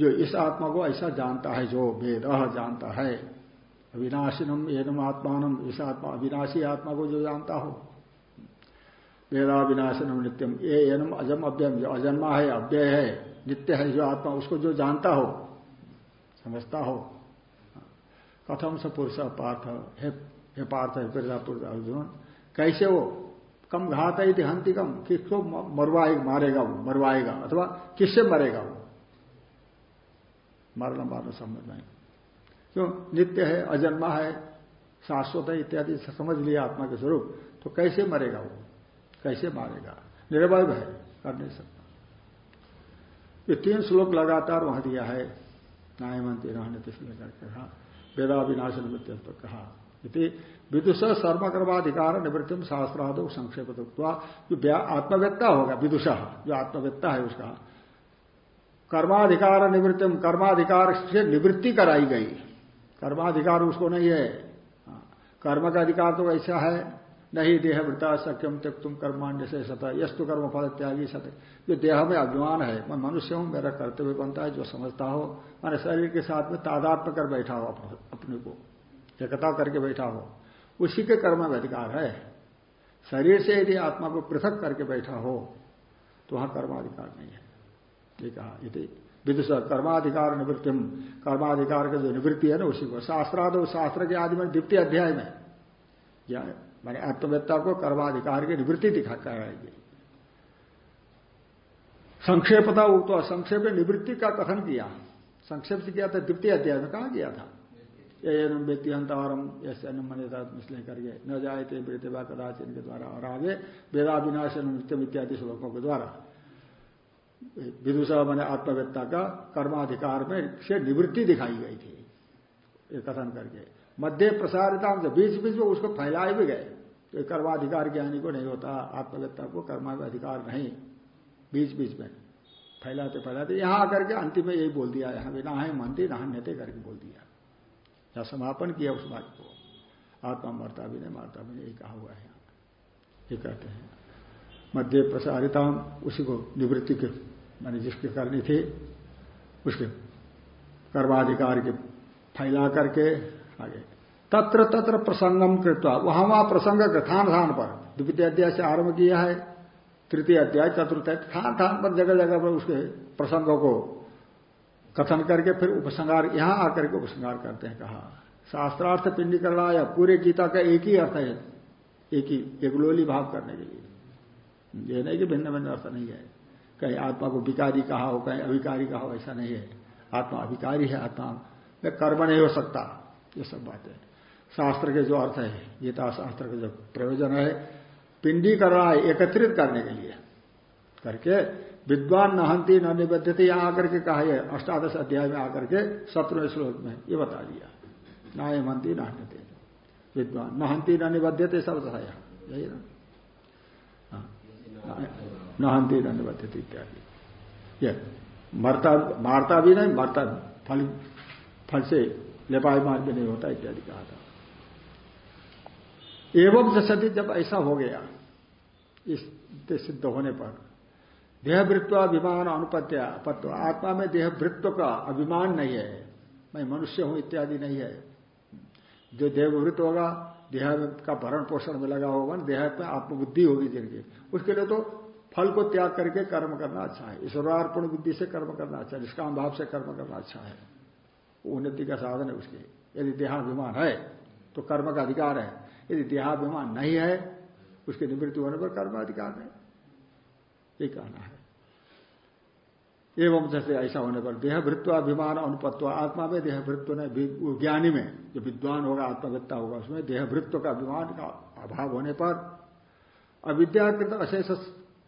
जो इस आत्मा को ऐसा जानता है, जो वेद जानता है। अविनाशिनम एनम आत्मान इस आत्मा, अविनाशी आत्मा को जो जानता हो। वेदा विनाशनम नित्यम ये एनम अजम अव्यम जो अजन्मा है, अव्यय है, नित्य है जो आत्मा, उसको जो जानता हो, समझता हो। कथम स पुरुष पार्थ, हे पार्थ, है प्रजापुर अर्जुन, कैसे वो? कम घात है हंति कम, किसको मरवाए, मारेगा वो, मरवाएगा, अथवा किससे मरेगा वो? मरना मारना संभव नहीं। क्यों? नित्य है, अजन्मा है, शाश्वत है इत्यादि समझ लिया आत्मा के स्वरूप तो कैसे मरेगा वो? कैसे मारेगा? निर्भय है, कर नहीं सकता। ये तीन श्लोक लगातार वहाँ दिया है। नायमंती रहने तिसले करके कहा वेदा विनाशन निवृत्ति कहा। विदुष सर्वकर्माधिकार निवृत्तिम शास्त्रादो संक्षेप जो आत्मवेत्ता होगा, विदुषा, जो आत्मवेत्ता है उसका कर्माधिकार निवृत्तिम कर्माधिकार से निवृत्ति कराई गई। कर्माधिकार उसको नहीं है। हाँ, कर्म का अधिकार तो ऐसा है नहीं देह वृता सक्यम त्यक तुम कर्माण्य से सत यस्तु कर्म फल त्यागी सत। जो देह में अभिमान है मैं मनुष्य हूँ मेरा कर्तव्य बनता है जो समझता हो मैंने शरीर के साथ में तादात्म कर बैठा हो अपने को एकता करके बैठा हो। उसी के कर्म में अधिकार है। शरीर से यदि आत्मा को पृथक करके बैठा हो तो वहाँ कर्माधिकार नहीं है। ये कहा यदि विदुष कर्माधिकार निवृत्तिम कर्माधिकार का जो निवृत्ति है ना, उसी को शास्त्राद, शास्त्र के आदि में द्वितीय अध्याय में। मैंने आत्मवेत्ता को कर्माधिकार की निवृत्ति दिखा, कराएगी। संक्षेपता वो तो संक्षेप निवृत्ति का कथन किया। संक्षेप से किया था, द्वितीय अध्याय में कहा गया था। एनम व्यक्ति अंतरम ऐसे अन्य इसलिए करके न जाए थे वृत्तिवा कदाचिन के द्वारा और आगे वेदा विनाशन नृत्यम इत्यादि श्लोकों के द्वारा। विदुषा मैंने आत्मवेत्ता का कर्माधिकार में से निवृत्ति दिखाई गई थी। ये कथन करके। मध्य प्रसारिता बीच बीच में उसको फैलाए भी गए। तो कर्माधिकार ज्ञानी को नहीं होता आत्मवेत्ता को कर्मा का अधिकार नहीं। बीच बीच में फैलाते फैलाते यहाँ आकर के अंतिम में यही बोल दिया, यहाँ भी ना है मनती, ना नेते करके बोल दिया। या समापन किया उस बात को। आत्मा मरता भी नहीं, मारता भी नहीं, यही कहा हुआ है। ये कहते हैं। मध्य प्रसारिता उसी को निवृत्ति के मैंने जिसकी करनी थी, उसके कर्माधिकार के फैला करके आगे। तत्र तत्र प्रसंगम कृत्वा, वहाँ वहाँ प्रसंग थान थान पर। द्वितीय अध्याय से आरंभ किया है, तृतीय अध्याय, चतुर्थ थान थान पर जगह जगह पर उसके प्रसंगों को कथन करके फिर उपसंगार यहाँ आकर के उपसंगार करते हैं, कहा। शास्त्रार्थ पिंडीकरण या पूरे गीता का एक ही अर्थ है, एक ही, एक लोली भाव करने के लिए। यह नहीं कि भिन्न भिन्न अर्थ नहीं है। कहीं आत्मा को विकारी कहा हो, कहीं अभिकारी कहा हो, ऐसा नहीं है। आत्मा अभिकारी है, आत्मा में कर्म नहीं हो सकता। ये सब बातें शास्त्र के जो अर्थ है गीता शास्त्र का जो प्रयोजन है, पिंडी करना एकत्रित करने के लिए। करके विद्वान नहंती न निबद्धते, यहाँ आकर के कहा है, अष्टादश अध्याय में आकर के सत्रह श्लोक में ये बता दिया। ना हेमंती नहन्यते विद्वान नहंती न निबद्धते सब बताया यही। ना? हाँ। नहंती निबद्धते इत्यादि। ये मरता, मारता भी नहीं, मरता फल फल से लेपाई मार भी नहीं होता इत्यादि कहा था। एवं सती जब ऐसा हो गया, इस सिद्ध होने पर देहवृत्व अभिमान अनुपत्या पत्व आत्मा में देहवृत्व का अभिमान नहीं है, मैं मनुष्य हूँ इत्यादि नहीं है। जो देववृत्त होगा देह का भरण पोषण में लगा होगा ना देह में आत्मबुद्धि होगी जिनकी। उसके लिए तो फल को त्याग करके कर्म करना अच्छा है। ईश्वरार्पण बुद्धि से कर्म करना अच्छा है निष्काम भाव से कर्म करना अच्छा है। उन्नति का साधन है उसके। यदि देहाभिमान है तो कर्म का अधिकार है। यदि देहाभिमान नहीं है, उसके निवृत्ति होने पर कर्म अधिकार नहीं। ये कहना है। एवं जैसे ऐसा होने पर देह अभिमान अनुपत्व आत्मा में देह वृत्व नहीं ज्ञानी में जो विद्वान होगा आत्मविद्ता होगा, उसमें देह वृत्व का, अभिमान का अभाव होने पर अविद्याकृत अशेष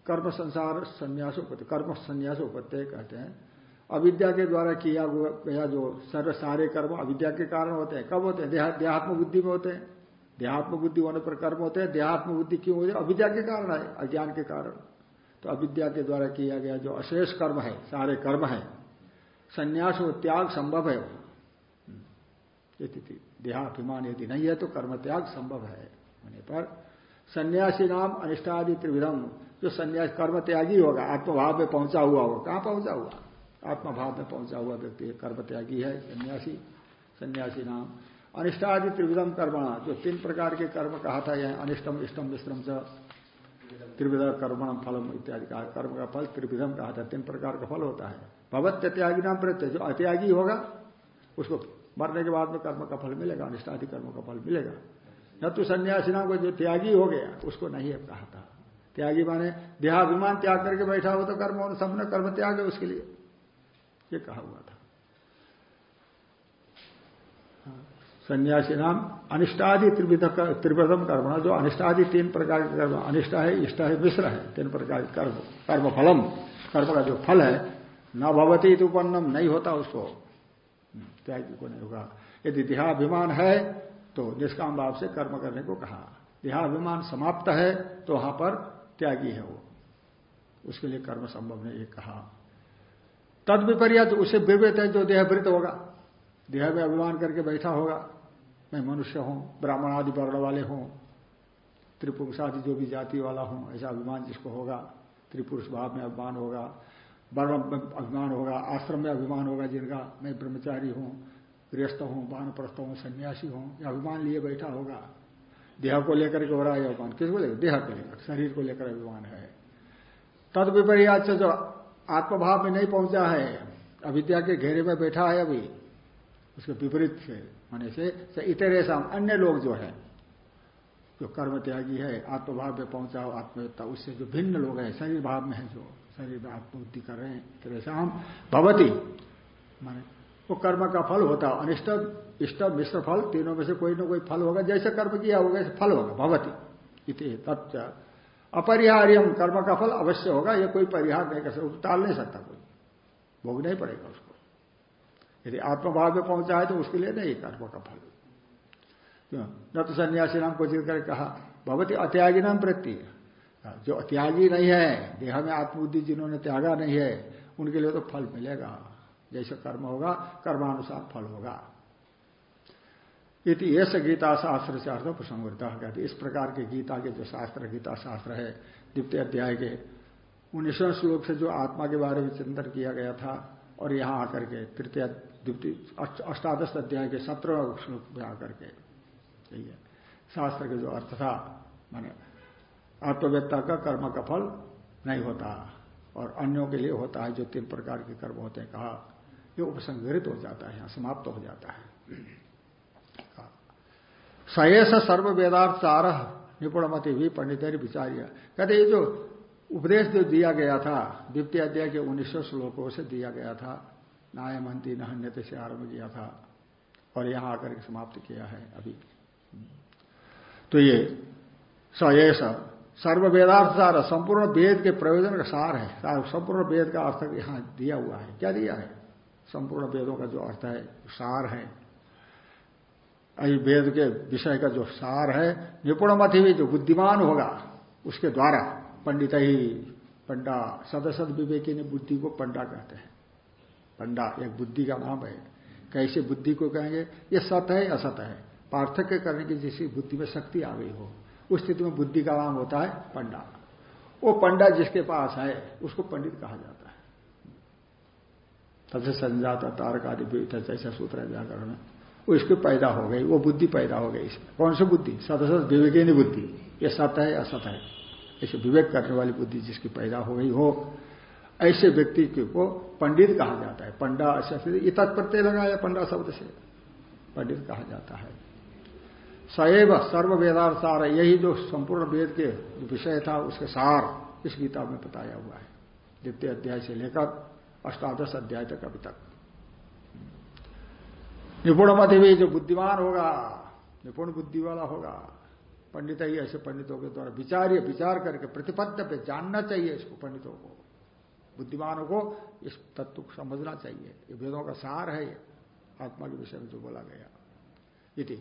कर्म संसार संन्यास कर्म संन्यास उपत्य कहते हैं। अविद्या के द्वारा किया गया जो सर्व सारे कर्म अविद्या के कारण होते हैं। कब होते हैं? देहात्म बुद्धि में होते हैं। देहात्म बुद्धि होने पर कर्म होते हैं। देहात्म बुद्धि क्यों होती अविद्या के कारण है अज्ञान के कारण। तो अविद्या के द्वारा किया गया जो अशेष कर्म है, सारे कर्म है, संन्यास और त्याग संभव है देहाभिमान यदि नहीं है तो कर्म त्याग संभव है, होने पर सन्यासी नाम अनिष्टादि त्रिविधम, जो सन्यास कर्म त्यागी होगा, आत्मभाव में पहुँचा हुआ होगा कहाँ पहुँचा हुआ? आत्मभाव में पहुँचा हुआ व्यक्ति कर्म त्यागी है, सन्यासी सन्यासी नाम। अनिष्टादि त्रिविधम कर्मणा, जो तीन प्रकार के कर्म कहा था यह, अनिष्टम, इष्टम, मिश्रम से त्रिविध कर्मण फलम इत्यादि का कर्म का फल त्रिविधम कहा था तीन प्रकार का फल होता है। भगवत त्यागी नाम प्रत्यय, जो अत्यागी होगा, उसको मरने के बाद में कर्म का फल मिलेगा, अनिष्टादि कर्म का फल मिलेगा। न तो सन्यासी नाम को जो त्यागी हो गया, उसको नहीं है कहा था। त्यागी माने देहाभिमान त्याग करके बैठा हो तो कर्म और सबने कर्म त्याग है उसके लिए। ये कहा हुआ था। सन्यासी नाम अनिष्टादि त्रिविधम कर्म। जो अनिष्टादि तीन प्रकार के कर्म, अनिष्ट है, इष्ट है, मिश्र है, तीन प्रकार के कर्म। कर्म फलम कर्म का जो फल है, न भवती उपन्नम, नहीं होता उसको। त्यागी को नहीं होगा। यदि देहाभिमान है तो निष्काम भाव से कर्म करने को कहा। देहाभिमान समाप्त है तो वहाँ पर त्यागी है वो। उसके लिए कर्म संभव ने एक कहा। तद विपरीत उसे विवेत है, जो देहवृत होगा। देह में अभिमान करके बैठा होगा। मैं मनुष्य हूँ ब्राह्मण आदि वर्ण वाले हों त्रिपुरुष आदि जो भी जाति वाला हूँ, ऐसा अभिमान जिसको होगा, त्रिपुरुष भाव में अभिमान होगा, वर्ण में अभिमान होगा, आश्रम में अभिमान होगा जिनका, मैं ब्रह्मचारी हूँ, गृहस्थ हूँ प्रस्थ हूँ, सन्यासी हूँ, या अभिमान लिए बैठा होगा। देह को लेकर के हो रहा है अभिमान। किसको लेकर? देह को लेकर, शरीर को लेकर अभिमान है। तद विपरीत जो आत्मभाव में नहीं पहुँचा है, अविद्या के घेरे में बैठा है अभी उसके विपरीत से होने से इतरे अन्य लोग जो है, जो कर्म त्यागी है, आत्मभाव में पहुँचा हो आत्मवेत्ता उससे जो भिन्न लोग हैं, शरीर भाव में है जो, शरीर में आत्मबुद्धि कर रहे हैं इतरेशम भवती। माने, वो कर्म का फल होता है अनिष्ट, इष्ट, मिश्र फल, तीनों में से कोई ना कोई फल होगा, जैसे कर्म किया होगा ऐसे फल होगा इति तत्व अपरिहार्यम कर्म का फल अवश्य होगा, ये कोई परिहार नहीं कर सकता टाल नहीं सकता कोई। भोगना ही पड़ेगा उसको। यदि आत्मभाव में पहुँचा है तो उसके लिए नहीं, कर्म का फल। क्यों? न तो सन्यासी नाम को ज़िक्र कहा भगवती अत्यागी नाम प्रति जो अत्यागी नहीं है, देह में आत्मबुद्धि जिन्होंने त्यागा नहीं है, उनके लिए तो फल मिलेगा। जैसे कर्म होगा, कर्मानुसार फल होगा। इति ऐसा गीता शास्त्र से अर्थ प्रसंगता कहते इस प्रकार के गीता के जो शास्त्र, गीता शास्त्र है, द्वितीय अध्याय के, उन्नीसवें श्लोक से जो आत्मा के बारे में चिंतन किया गया था, और यहाँ आकर के तृतीय द्वितीय अष्टादश अध्याय के सत्रह श्लोक में आकर के, यही है। शास्त्र के जो अर्थ था, माने आत्मवेत्ता का कर्म का फल नहीं होता और अन्यों के लिए होता है जो तीन प्रकार के कर्म होते हैं कहा, ये उपसंगरित हो जाता है, यहाँ समाप्त हो जाता है। सयस सर्व वेदार्थ चार निपुणमति भी पंडित विचार्य। कहते ये जो उपदेश जो दिया गया था, द्वितीय अध्याय के उन्नीस श्लोकों से दिया गया था नायमंती नहन्यते से आरंभ किया था और यहाँ आकर के समाप्त किया है अभी। तो ये सयस सर्व वेदार्थ सार संपूर्ण वेद के प्रयोजन का सार है। संपूर्ण वेद का अर्थ यहाँ दिया हुआ है। क्या दिया है? संपूर्ण वेदों का जो अर्थ है, सार है। वेद के विषय का जो सार है निपुण मत ही जो बुद्धिमान होगा, उसके द्वारा पंडित ही पंडा, सदसद विवेकी ने बुद्धि को पंडा कहते हैं। पंडा, एक बुद्धि का नाम है। कैसे बुद्धि को कहेंगे? ये सत है, असत है। पार्थक्य करने की जिसकी बुद्धि में शक्ति आ गई हो, उस स्थिति में बुद्धि का नाम होता है पंडा। वो पंडा जिसके पास है, उसको पंडित कहा जाता है। से संजाता, तारक आदि ऐसा सूत्र है व्याकरण में। वो इसकी पैदा हो गई, वो बुद्धि पैदा हो गई इसमें कौन सी बुद्धि? सदसत विवेकी बुद्धि। ये सत है, असत है। ऐसे विवेक करने वाली बुद्धि जिसकी पैदा हो गई हो ऐसे व्यक्ति को पंडित कहा जाता है। पंडा ऐसे ये तत्प्रत्यय लगाया पंडा शब्द से। पंडित कहा जाता है। सएव सर्व वेदार्थ सार यही जो संपूर्ण वेद के विषय था, उसके सार इस गीता में बताया हुआ है। द्वितीय अध्याय से लेकर अष्टादश अध्याय तक अभी तक। निपुण मध्य भी जो बुद्धिमान होगा, निपुण बुद्धि वाला होगा, पंडित ही ऐसे पंडितों के द्वारा विचार्य विचार करके प्रतिपद्ध पे जानना चाहिए इसको पंडितों को। बुद्धिमानों को इस तत्व को समझना चाहिए। ये वेदों का सार है आत्मा के विषय में जो बोला गया। यदि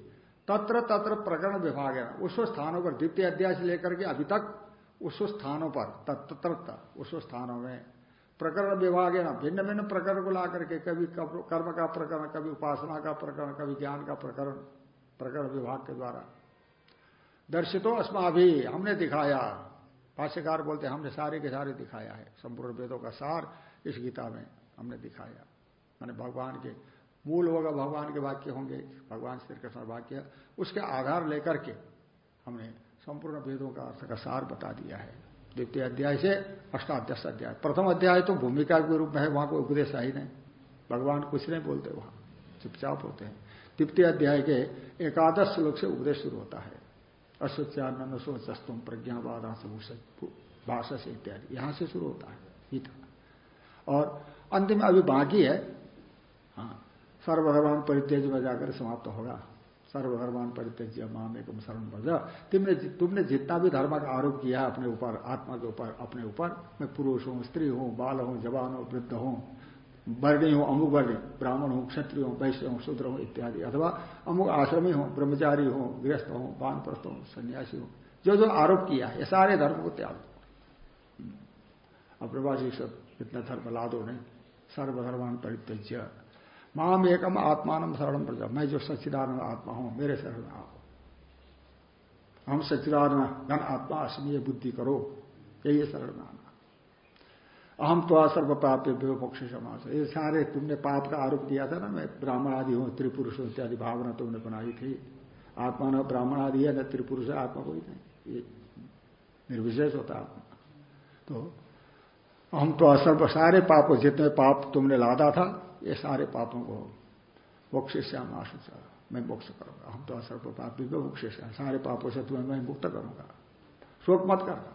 तत्र तत्र प्रकरण विभाग है। उस स्थानों पर द्वितीय अध्याय से लेकर के अभी तक उस स्थानों पर तत्र उस स्थानों में प्रकरण विभाग है ना। भिन्न भिन्न प्रकरण को ला करके कभी कर्म का प्रकरण, कभी उपासना का प्रकरण, कभी ज्ञान का प्रकरण प्रकरण विभाग के द्वारा। दर्शितो अस्मा भी हमने दिखाया भाष्यकार बोलते हमने सारे के सारे दिखाया है। संपूर्ण वेदों का सार इस गीता में हमने दिखाया। माने भगवान के मूल होगा, भगवान के वाक्य होंगे, भगवान श्री कृष्ण वाक्य, उसके आधार लेकर के हमने संपूर्ण वेदों का अर्थ का सार बता दिया है। द्वितीय अध्याय से अष्टाध्याय अध्याय, प्रथम अध्याय तो भूमिका के रूप में है, वहाँ कोई उपदेश ही नहीं। भगवान कुछ नहीं बोलते वहाँ, चुपचाप होते हैं। द्वितीय अध्याय के एकादश श्लोक से उपदेश शुरू होता है। अशोच्यान्न सोचस्तुम प्रज्ञावाद भाषा से इत्यादि। यहाँ से शुरू होता है गीता और अंतिम अभी बाकी है हाँ सर्वधर्मान परित्यज में जाकर समाप्त होगा। सर्वधर्मान परित्यज माम एक शरण बजा तुमने तुमने जितना भी धर्म का आरोप किया अपने ऊपर, आत्मा के ऊपर, अपने ऊपर, मैं पुरुष हूँ, स्त्री हूँ, बाल हूँ, जवान हूँ, वृद्ध हूँ वर्णी हूँ अमुक वर्णी ब्राह्मण हूँ क्षत्रिय हूँ वैश्य हूँ शूद्र हूँ इत्यादि। अथवा अमुक आश्रमी हूँ, ब्रह्मचारी हूँ, गृहस्थ हूँ, वानप्रस्थ हूँ, सन्यासी हूँ जो जो आरोप किया ये सारे धर्म को त्याग दो। अप्रवासी सब इतना धर्म ला दो नहीं। सर्वधर्मान परित्यज्य। माम एकम आत्मान शरण प्रजा। मैं जो सच्चिदानंद आत्मा हूँ, मेरे शरण आओ हम सच्चिदानंद घन आत्मा असमीय बुद्धि करो, यही शरण। अहम तो सर्व पाप मोक्ष समाज ये सारे तुमने पाप का आरोप किया था ना, मैं ब्राह्मण आदि हूँ, त्रिपुरुष इत्यादि भावना तुमने बनाई थी। आत्मा न ब्राह्मण आदि है, न त्रिपुरुष है, आत्मा कोई नहीं। ये निर्विशेष होता आत्मा। तो हम तो असर्व सारे पाप, जितने पाप तुमने लादा था, ये सारे पापों को मोक्ष श्याम आशुष मैं मोक्ष करूँगा। हम तो असर्व पाप भी सारे पापों से तुम्हें मैं मुक्त करूँगा। शोक मत करना,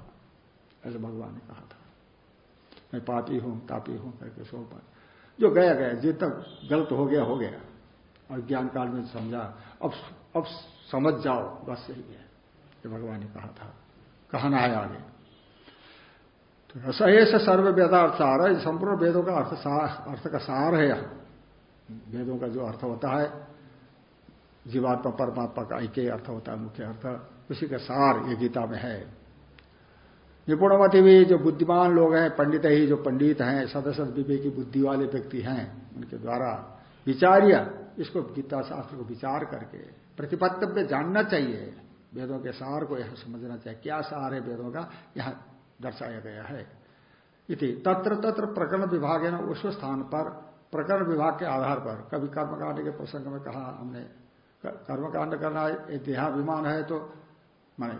ऐसे भगवान ने कहा था। मैं पापी हूँ, तापी हूँ, करके सो पर जो गया गया तक गलत हो गया हो गया। और ज्ञान काल में समझा, अब अब समझ जाओ, बस यही है ये भगवान ने कहा था। कहना है आगे। तो रसहे से सर्व वेदार्थ सार है संपूर्ण वेदों का अर्थ अर्थ का सार है यह। वेदों का जो अर्थ होता है, जीवात्मा, परमात्मा का ऐक्य अर्थ होता है, मुख्य अर्थ। उसी का सार ये गीता में है। निपुणमति भी जो बुद्धिमान लोग हैं, पंडित ही जो पंडित हैं सदस्य विवेकी बुद्धि वाले व्यक्ति हैं, उनके द्वारा विचार्य, इसको गीता शास्त्र को विचार करके प्रतिपत्तव्य जानना चाहिए। वेदों के सार को यह समझना चाहिए, क्या सार है वेदों का, यह दर्शाया गया है। इति, तत्र तत्र प्रकरण विभाग है ना उस स्थान पर, प्रकरण विभाग के आधार पर, कभी कर्मकांड के प्रसंग में कहा हमने कर्मकांड करना देहाभिमान है तो माने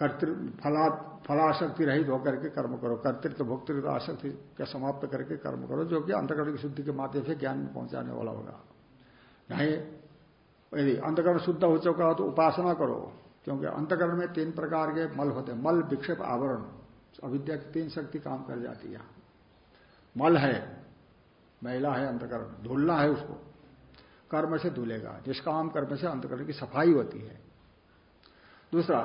कर्तृ फला फलाशक्ति रहित होकर के कर्म करो। कर्तृत्व, भोक्तृत्व आसक्ति का समाप्त करके कर्म करो, जो कि अंतकरण की शुद्धि के माध्यम से ज्ञान में पहुँचाने वाला होगा। नहीं, यदि अंतकरण शुद्ध हो चुका हो तो उपासना करो, क्योंकि अंतकरण में तीन प्रकार के मल होते हैं। मल, विक्षेप, आवरण। अविद्या की तीन शक्ति काम कर जाती है। मल है, महिला है अंतकरण। धुलना है उसको। कर्म से धुलेगा। निष्काम कर्म से अंतकरण की सफ़ाई होती है। दूसरा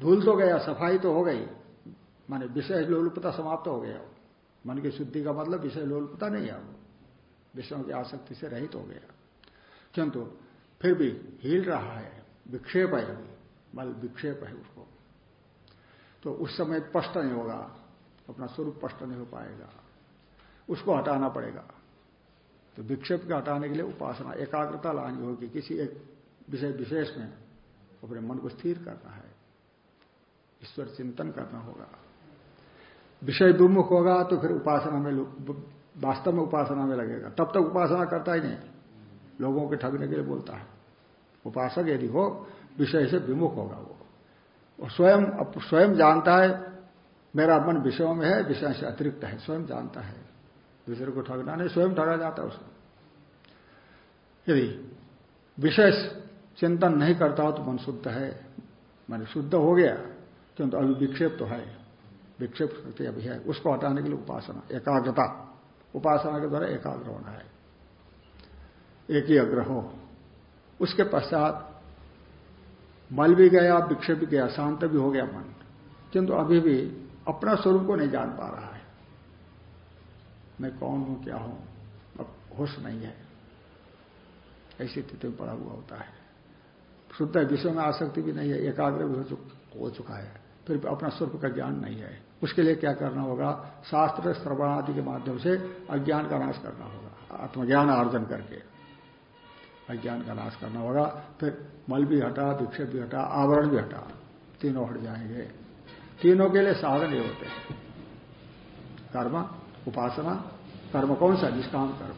धूल तो गया, सफ़ाई तो हो गई। माने विषय लोलुपता समाप्त तो हो गया। मन की शुद्धि का मतलब विषय लोलुपता नहीं है वो विषयों की आसक्ति से रहित हो गया। किंतु फिर भी हिल रहा है, विक्षेप है बल विक्षेप है उसको। तो उस समय स्पष्ट नहीं होगा, अपना स्वरूप स्पष्ट नहीं हो पाएगा। उसको हटाना पड़ेगा। तो विक्षेप के हटाने के लिए उपासना, एकाग्रता लानी होगी। किसी एक विषय विशेष में अपने मन को स्थिर करना है। ईश्वर चिंतन करना होगा। विषय विमुख होगा तो फिर उपासना में वास्तव में उपासना में लगेगा। तब तक उपासना करता ही नहीं। लोगों के ठगने के लिए बोलता है। उपासक यदि हो, विषय से विमुख होगा वो। और स्वयं स्वयं जानता है, मेरा मन विषयों में है, विषय से अतिरिक्त है, स्वयं जानता है। दूसरे को ठगना नहीं, स्वयं ठगा जाता है उसको। यदि विषय चिंतन नहीं करता हो तो मन शुद्ध है। मान शुद्ध हो गया। किंतु अभी विक्षेप तो है। विक्षेप शक्ति अभी है। उसको हटाने के लिए उपासना, एकाग्रता। उपासना के द्वारा एकाग्र होना है। एक ही अग्र हो। उसके पश्चात मल भी गया, विक्षेप भी गया, शांत भी हो गया मन। किंतु अभी भी अपना स्वरूप को नहीं जान पा रहा है। मैं कौन हूँ, क्या हूँ? अब होश नहीं है। ऐसी स्थिति में पड़ा हुआ होता है। शुद्ध विषय में आसक्ति भी नहीं है। एकाग्र भी हो चुका है। फिर अपना स्वरूप का ज्ञान नहीं है। उसके लिए क्या करना होगा? शास्त्र श्रवण आदि के माध्यम से अज्ञान का नाश करना होगा। आत्मज्ञान अर्जन करके अज्ञान का नाश करना होगा। फिर मल भी हटा विक्षेप भी हटा, आवरण भी हटा, तीनों हट जाएँगे। तीनों के लिए साधन ये होते हैं। कर्म, उपासना, कर्म कौन सा? निष्काम कर्म।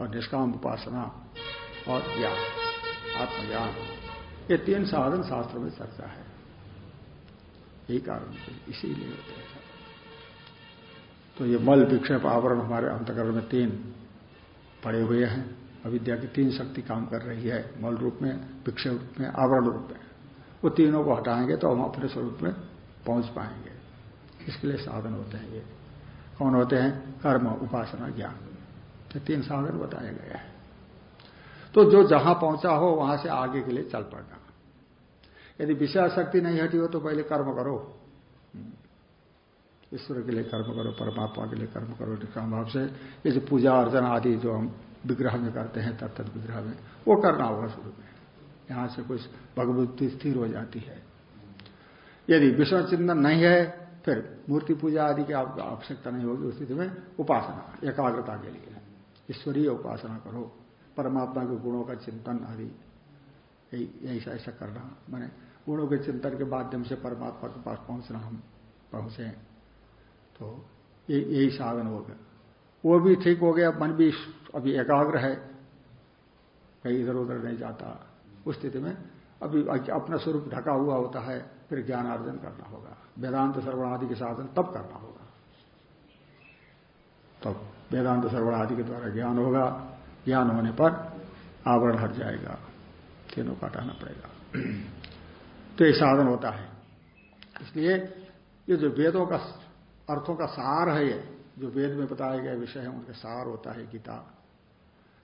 और निष्काम, उपासना और ज्ञान, आत्मज्ञान। ये तीन साधन शास्त्र में चर्चा है। यही कारण है इसीलिए होते हैं। तो ये मल विक्षेप आवरण हमारे अंतकरण में तीन पड़े हुए हैं। अविद्या की तीन शक्ति काम कर रही है, मल रूप में, विक्षेप रूप में, आवरण रूप में। वो तीनों को हटाएँगे तो हम अपने स्वरूप में पहुँच पाएँगे। इसके लिए साधन होते हैं ये। कौन होते हैं? कर्म, उपासना, ज्ञान। ये तीन साधन बताया गया है। तो जो जहाँ पहुँचा हो, वहाँ से आगे के लिए चल पड़ना। यदि विषय शक्ति नहीं हटी हो तो पहले कर्म करो। ईश्वर के लिए कर्म करो, परमात्मा के लिए कर्म करो निष्काम भाव से ये जो पूजा अर्चना आदि जो हम विग्रह में करते हैं, तत्त विग्रह में, वो करना होगा शुरू में। यहाँ से कुछ भगवती स्थिर हो जाती है। यदि विष्णु चिंतन नहीं है, फिर मूर्ति पूजा आदि की आपको आवश्यकता नहीं होगी उस स्थिति में उपासना, एकाग्रता के लिए। ईश्वरीय उपासना करो, परमात्मा के गुणों का चिंतन आदि यही ऐसा ऐसा करना। मैंने गुणों के चिंतन के माध्यम से परमात्मा के पास पहुँचना हम पहुँचे तो यही साधन हो गया। वो भी ठीक हो गया, मन भी अभी एकाग्र है। कहीं इधर उधर नहीं जाता। उस स्थिति में अभी अपना स्वरूप ढका हुआ होता है, फिर ज्ञान अर्जन करना होगा। वेदांत श्रवण आदि के साधन तब करना होगा। तब वेदांत श्रवण आदि के द्वारा ज्ञान होगा। ज्ञान होने पर आवरण हट जाएगा। तीनों को हटाना पड़ेगा। तो ये साधन होता है। इसलिए ये जो वेदों का अर्थों का सार है ये, जो वेद में बताया गया विषय है, उनका सार होता है गीता।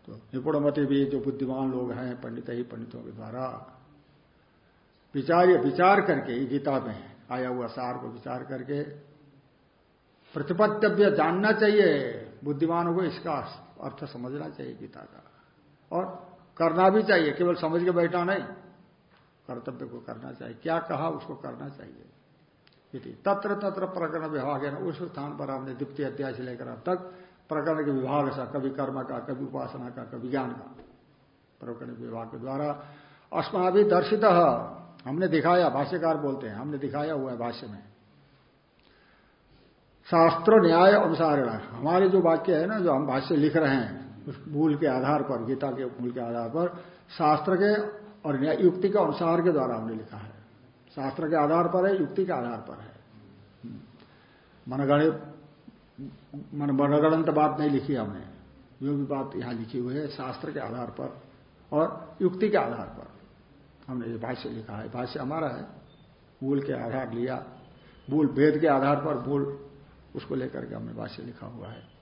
तो निपुणमति भी जो बुद्धिमान लोग हैं, पंडित ही पंडितों के द्वारा, विचार विचार करके गीता में आया हुआ सार को विचार करके प्रतिपत्तव्य जानना चाहिए, बुद्धिमानों को इसका अर्थ समझना चाहिए गीता का। और करना भी चाहिए, केवल समझ के बैठा नहीं। कर्तव्य को करना चाहिए। क्या कहा उसको करना चाहिए। तत्र तत्र प्रकरण विभाग है ना, उस स्थान पर हमने द्वितीय अध्याय से लेकर अब तक प्रकरण के विभाग सा कभी कर्म का कभी उपासना का कभी ज्ञान का, प्रकरण विभाग के द्वारा अस्मा भी दर्शित हमने दिखाया, भाष्यकार बोलते हैं, हमने दिखाया हुआ है भाष्य में। शास्त्र न्याय अनुसार हमारे जो वाक्य है ना, जो हम भाष्य लिख रहे हैं मूल के आधार पर, गीता के मूल के आधार पर, शास्त्र के और न्याय युक्ति के अनुसार के द्वारा हमने लिखा है। शास्त्र के आधार पर है, युक्ति के आधार पर है। मनगणित मन मनगणंत बात नहीं लिखी हमने। जो भी बात यहाँ लिखी हुई है, शास्त्र के आधार पर और युक्ति के आधार पर हमने ये भाष्य लिखा है। भाष्य हमारा है। मूल के आधार लिया। मूल वेद के आधार पर मूल उसको लेकर के हमने भाष्य लिखा हुआ है।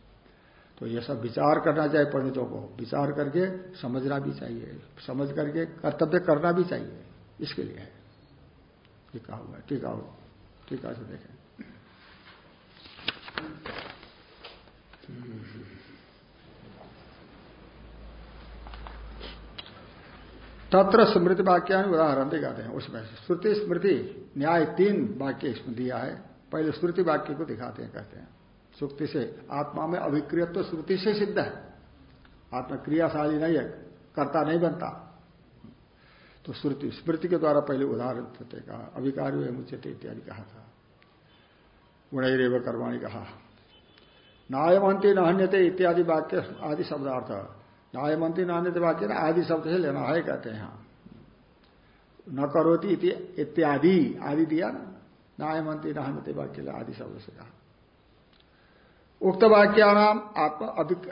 तो ये सब विचार करना चाहिए पंडितों को। विचार करके समझना भी चाहिए। समझ करके कर्तव्य करना भी चाहिए। इसके लिए। है टीका हुआ टीका हो टीका से देखें। तत्र स्मृति वाक्य उदाहरण दिखाते हैं। उसमें श्रुति, स्मृति, न्याय, तीन वाक्य इसमें दिया है। पहले श्रुति वाक्य को दिखाते हैं, कहते हैं। सुक्ति से। आत्मा में अभिक्रियत्व श्रुति से सिद्ध है। आत्मा क्रियाशाली नहीं है, कर्ता नहीं बनता। तो श्रुति स्मृति के द्वारा पहले उदाहरण देते कहा अभिकारी मुचित इत्यादि कहा था। गुणैरेव कर्माणी कहा नायमंती नहन्यते इत्यादि वाक्य, आदि शब्दार्थ। नायमंती नहन्यते वाक्य ना, आदि शब्द से लेना है कहते हैं यहाँ न करोती इत्यादि, आदि दिया ना। नायमंती नहन्यते वाक्य आदि शब्द से कहा। उक्त वाक्या नाम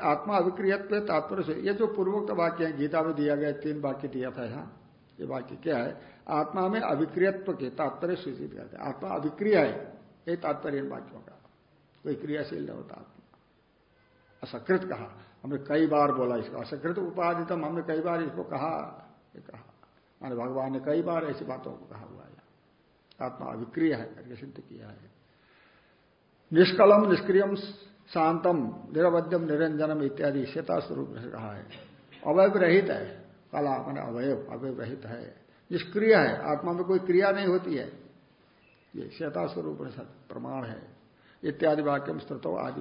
आत्मा अभिक्रियत्व तात्पर्य से, ये जो पूर्वोक्त वाक्य है, गीता में दिया गया, तीन वाक्य दिया था यहाँ। ये वाक्य क्या है? आत्मा में अभिक्रियत्व के तात्पर्य सूचित करते हैं आत्मा अभिक्रिय है, ये तात्पर्य इन वाक्यों का। कोई क्रियाशील नहीं होता आत्मा। असकृत कहा। हमने कई बार बोला इसको। असकृत उपाधितम हमने कई बार इसको कहा कहा। भगवान ने कई बार ऐसी बातों को कहा हुआ है। आत्मा अभिक्रिय है करके सिद्ध किया है। निष्कलम, निष्क्रियम शांतम, निरवध्यम, निरंजनम इत्यादि श्वेता स्वरूप से कहा है। अवयव रहित है। कला मैंने अवयव अवयव रहित है। निष्क्रिय है। आत्मा में कोई क्रिया नहीं होती है। ये श्वेता स्वरूप प्रमाण है। इत्यादि वाक्यम श्रुतो आदि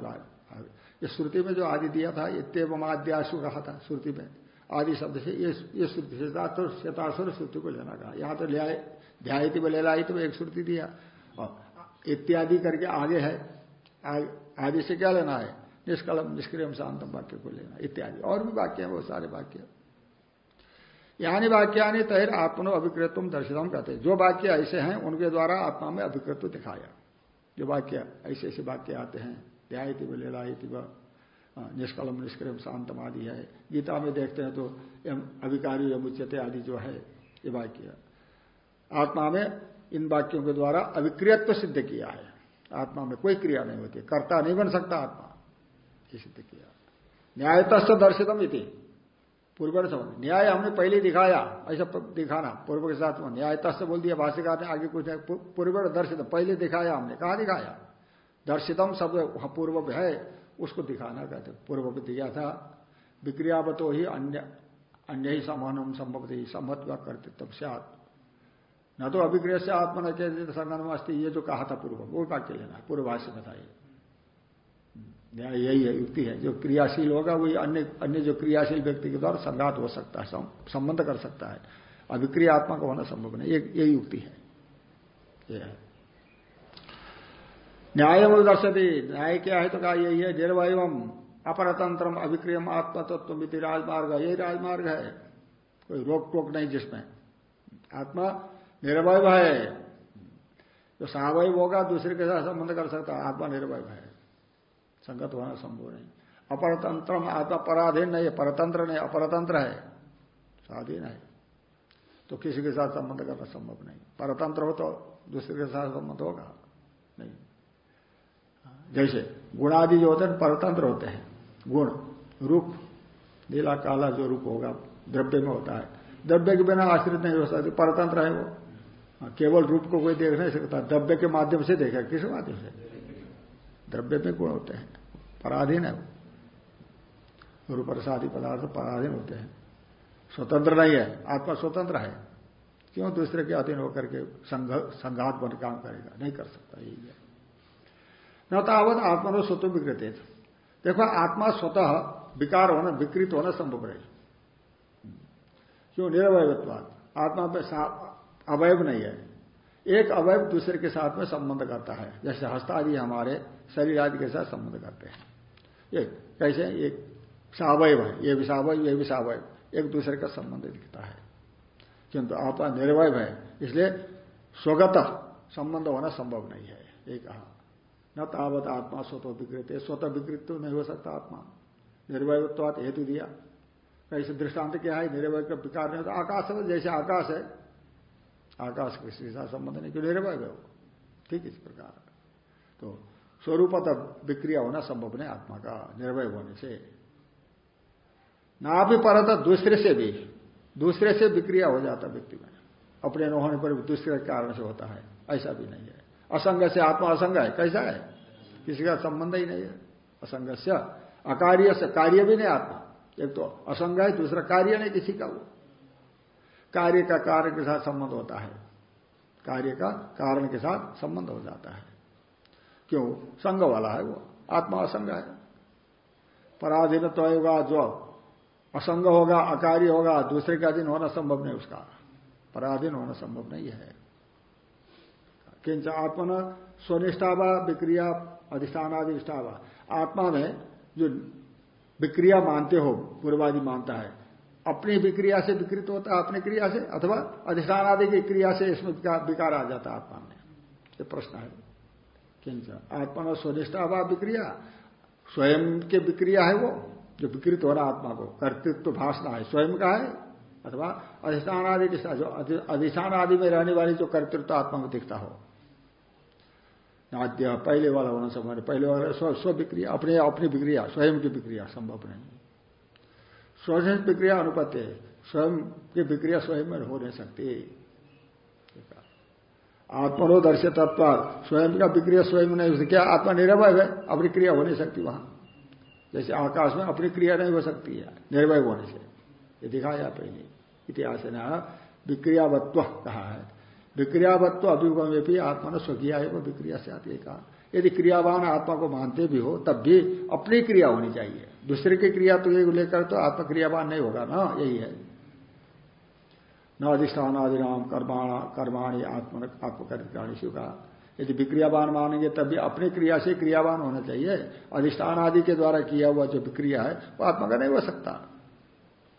ये श्रुति में जो आदि दिया था इतम आद्यासु कहा था श्रुति में। आदि शब्द से ये श्रुति श्वेतासुर श्रुति को लेना कहा। यहाँ तो ध्यायती में लाई तो एक श्रुति दिया। और इत्यादि करके आगे है। आदि से क्या लेना है? निष्कलम, निष्क्रियम, शांतम वाक्य को लेना इत्यादि। और भी वाक्य है वो सारे वाक्य यानी वाक्यानि तैर आत्मनो अभिकृतम दर्शितम कहते हैं। जो वाक्य ऐसे हैं, उनके द्वारा आत्मा में अभिकृत दिखाया। जो वाक्य, ऐसे ऐसे वाक्य आते हैं, ध्यायती व लेलायती व निष्कलम, निष्क्रियम, शांतम आदि है। गीता में देखते हैं तो एम अभिकारी मुच्यते आदि जो है, ये वाक्य। आत्मा में इन वाक्यों के द्वारा अभिक्रियत्व सिद्ध किया है। आत्मा में कोई क्रिया नहीं होती, कर्ता नहीं बन सकता आत्मा। ये सिद्ध किया। न्यायतस्थ दर्शितम इति। पूर्व समझ न्याय हमने पहले दिखाया, ऐसा दिखाना। पूर्व के साथ में न्यायतस्थ बोल दिया, भाष्यकार ने आगे कुछ पूर्व दर्शित पहले दिखाया हमने, कहा दिखाया? दर्शितम शब्द पूर्व है, उसको दिखाना कहते पूर्व में दिया था। विक्रियावतो ही अन्य अन्य ही समान संभव सम्मत करते तब से न तो अभिक्रिय से आत्मा न कहते संगनमास्ती ये जो कहा था पूर्व, वो वाक्य लेना है, पूर्व भाष्य बताइए यही है, युक्ति है, जो क्रियाशील होगा, वही अन्य अन्य जो क्रियाशील व्यक्ति के द्वारा संघात हो सकता है संबंध कर सकता है। अभिक्रिया आत्मा का होना संभव नहीं, ये युक्ति है। न्याय दर्शती, न्याय क्या है तो कहा यही है निर्वयम अपरतंत्रम, अभिक्रियम आत्मा तत्व राजमार्ग यही राजमार्ग है। कोई रोक टोक नहीं जिसमें। आत्मा निर्वय है। जो सावय होगा, दूसरे के साथ संबंध कर सकता है। आत्मा निर्वय है। संगत होना संभव नहीं। अपरतंत्र आत्मा पराधीन नहीं है परतंत्र नहीं, अपरतंत्र है। स्वाधीन है। तो किसी के साथ संबंध करना संभव नहीं। परतंत्र हो तो दूसरे के साथ संबंध होगा। नहीं। जैसे गुणादि जो होते हैं, परतंत्र होते हैं। गुण, रूप। नीला, काला जो रूप होगा, द्रव्य में होता है। द्रव्य के बिना आश्रित नहीं हो सकती। परतंत्र है वो। केवल रूप को कोई देख नहीं सकता, द्रव्य के माध्यम से देखा किस माध्यम से? द्रव्य में गुण होते हैं, पराधीन है रूप प्रसादी पदार्थ पराधीन होते हैं। स्वतंत्र नहीं है, आत्मा स्वतंत्र है। क्यों दूसरे के अधीन होकर के संघात बन काम करेगा? नहीं कर सकता, यही है। न तावत आत्मा ने स्वतः विकृत देखो, आत्मा स्वतः विकार होना, विकृत होना संभव है क्यों? निरवयत्वाद आत्मा पे अवयव नहीं है। एक अवयव दूसरे के साथ में संबंध करता है। जैसे हस्त आदि हमारे शरीर आदि के साथ संबंध करते हैं। ये कैसे? एक सावयव है। ये भी सावयव ये भी सावयव एक दूसरे का संबंध दिखता है। किंतु आत्मा निर्वय है। इसलिए स्वगत संबंध होना संभव नहीं है। ये कहा। न तावत आत्मा स्वतः विकृत। स्वतः विकृत तो नहीं हो सकता आत्मा। निर्वयत्वात हेतु दिया। कैसे दृष्टांत क्या है? निर्वय का विकार नहीं होता। आकाश जैसे आकाश है आकाश किसी साथ संबंध नहीं क्यों निर्भय है वो। ठीक इस प्रकार। तो स्वरूपत विक्रिया होना संभव नहीं, आत्मा का निर्भय होने से। ना भी परत दूसरे से भी, दूसरे से विक्रिया हो जाता व्यक्ति में। अपने न होने पर दूसरे के कारण से होता है, ऐसा भी नहीं है। असंग से आत्मा असंग है, कैसा है? किसी का संबंध ही नहीं है। असंग से अकार्य से कार्य भी नहीं आत्मा। एक तो असंग है, दूसरा कार्य नहीं किसी का वो। कार्य का कारण के साथ संबंध होता है। कार्य का कारण के साथ संबंध हो जाता है। क्यों? संग वाला है वो। आत्मा असंग है। पराधीन तो होगा, जो असंग होगा, अकार्य होगा, दूसरे का अधीन होना संभव नहीं उसका। पराधीन होना संभव नहीं है। किंच आत्मा न स्वनिष्ठावा, विक्रिया अधिष्ठानाधिष्ठावा आत्मा में जो विक्रिया मानते हो, पूर्वादि मानता है अपनी विक्रिया से विकृत होता है, अपनी क्रिया से, अथवा अधिष्ठान आदि की क्रिया से इसमें विकार आ जाता है आत्मा में। ये प्रश्न है। किंच आत्मा स्वनिष्ठा व विक्रिया, स्वयं के विक्रिया है वो, जो विकृत हो रहा आत्मा को। कर्तृत्व तो भाषना है। स्वयं का है, अथवा अधिष्ठान आदि के साथ, जो अधिष्ठान आदि में रहने वाली जो कर्तृत्व आत्मा में दिखता हो। नाद्य पहले वाला होना संभव पहले वाला स्व स्व विक्रिया, अपने अपनी विक्रिया, स्वयं की विक्रिया संभव नहीं। स्वयं विक्रिया अनुपत्य स्वयं की विक्रिया स्वयं में हो नहीं सकती। आत्मनो दर्शित तत्व, स्वयं का विक्रिया स्वयं नहीं हो सकती। क्या आत्मा निरवय है? अपनी क्रिया हो नहीं सकती वहाँ। जैसे आकाश में अपनी क्रिया नहीं हो सकती है। निर्भय होने से। ये दिखाया पहले इतिहास ने विक्रियावत्व कहा है। विक्रियावत्व अभिगम में भी आत्मा ने स्वकिया है, वो विक्रिया से आती है। कहा यदि क्रियावान आत्मा को मानते भी हो, तब भी अपनी क्रिया होनी चाहिए। दूसरे की क्रिया तो ये लेकर तो आत्मा क्रियावान नहीं होगा ना, यही है। न अधिष्ठान आदि नाम कर्माण, कर्माणी आत्म आत्मकर्ताणी का यदि विक्रियावान मानेंगे, तब भी अपनी क्रिया से क्रियावान होना चाहिए। अधिष्ठान आदि के द्वारा किया हुआ जो विक्रिया है, वो आत्मा का नहीं हो सकता।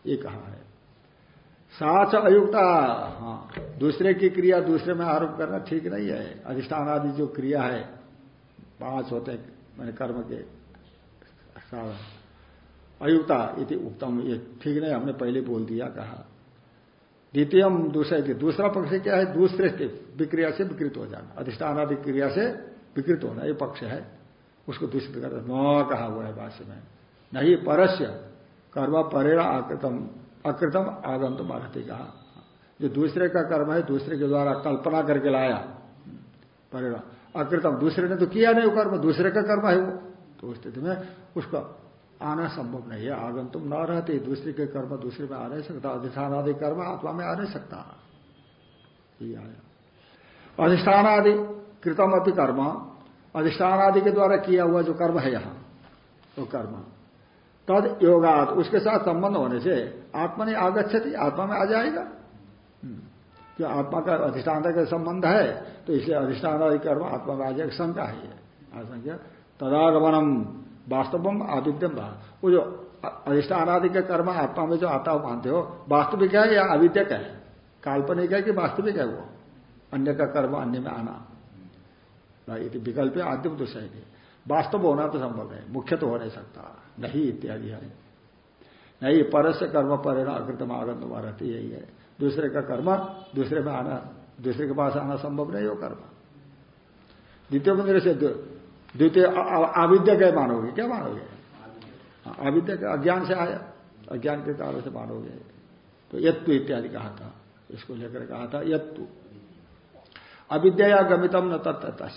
ये कहा है। साच अयुक्ता हाँ दूसरे की क्रिया दूसरे में आरोप करना ठीक नहीं है। अधिष्ठान आदि जो क्रिया है पाँच होते हैं, मैंने कर्म के साधन। अयुक्ता इति उत्तम ये ठीक नहीं, हमने पहले बोल दिया, कहा। द्वितीय दूसरे की, दूसरा पक्ष क्या है? दूसरे के विक्रिया से विकृत हो जाना। अधिष्ठान आदि क्रिया से विकृत होना, ये पक्ष है। उसको दूषित कर, न कहा हुआ है भाष्य में। नहीं, परस्य, कर्म परेरा आकृतम, अकृतम आगंतुम अर्ति कहा। जो दूसरे का कर्म है, दूसरे के द्वारा कल्पना करके लाया परेरा अकृतम दूसरे ने तो किया नहीं कर्म, दूसरे का कर्म है वो। तो स्थिति में उसका आना संभव नहीं है। आगम तुम न रहते, दूसरे के कर्म दूसरे में आ नहीं सकता। अधिष्ठान आदि कर्म आत्मा में आ नहीं सकता। अधिष्ठान आदि कृतम अपनी कर्म। अधिष्ठान आदि के द्वारा किया हुआ जो कर्म है यहाँ, वो तो कर्म। तद योगात, उसके साथ संबंध होने से आत्मा ने आगच्छति, आत्मा में आ जाएगा। जो। आत्मा का अधिष्ठान का संबंध है तो इसलिए अधिष्ठान कर्म आत्मा में आ जाएगा शंका है। आशंका तदागमनम, वास्तवम आविद्यम वो। जो अधिष्ठान आदि का कर्म आत्मा में जो आता मानते हो, वास्तविक है या अविद्यक है? काल्पनिक है कि वास्तविक है वो? अन्य का कर्म अन्य में आना। विकल्प आद्यम तो सही वास्तव होना तो संभव है, मुख्य तो हो नहीं सकता। नहीं इत्यादि है। नहीं पर से कर्म परिणाम अकृतम आगंतुम रहती यही है। दूसरे का कर्म, दूसरे में आना, दूसरे के पास आना संभव नहीं हो कर्म। द्वितीय मंदिर से द्वितीय आविद्या क्या मानोगे? क्या मानोगे? आविद्या के अज्ञान से आया। अज्ञान के कारण से मानोगे। तो यत्तु इत्यादि कहा था। इसको लेकर कहा था यत्तु। अविद्या गमितम न तत्व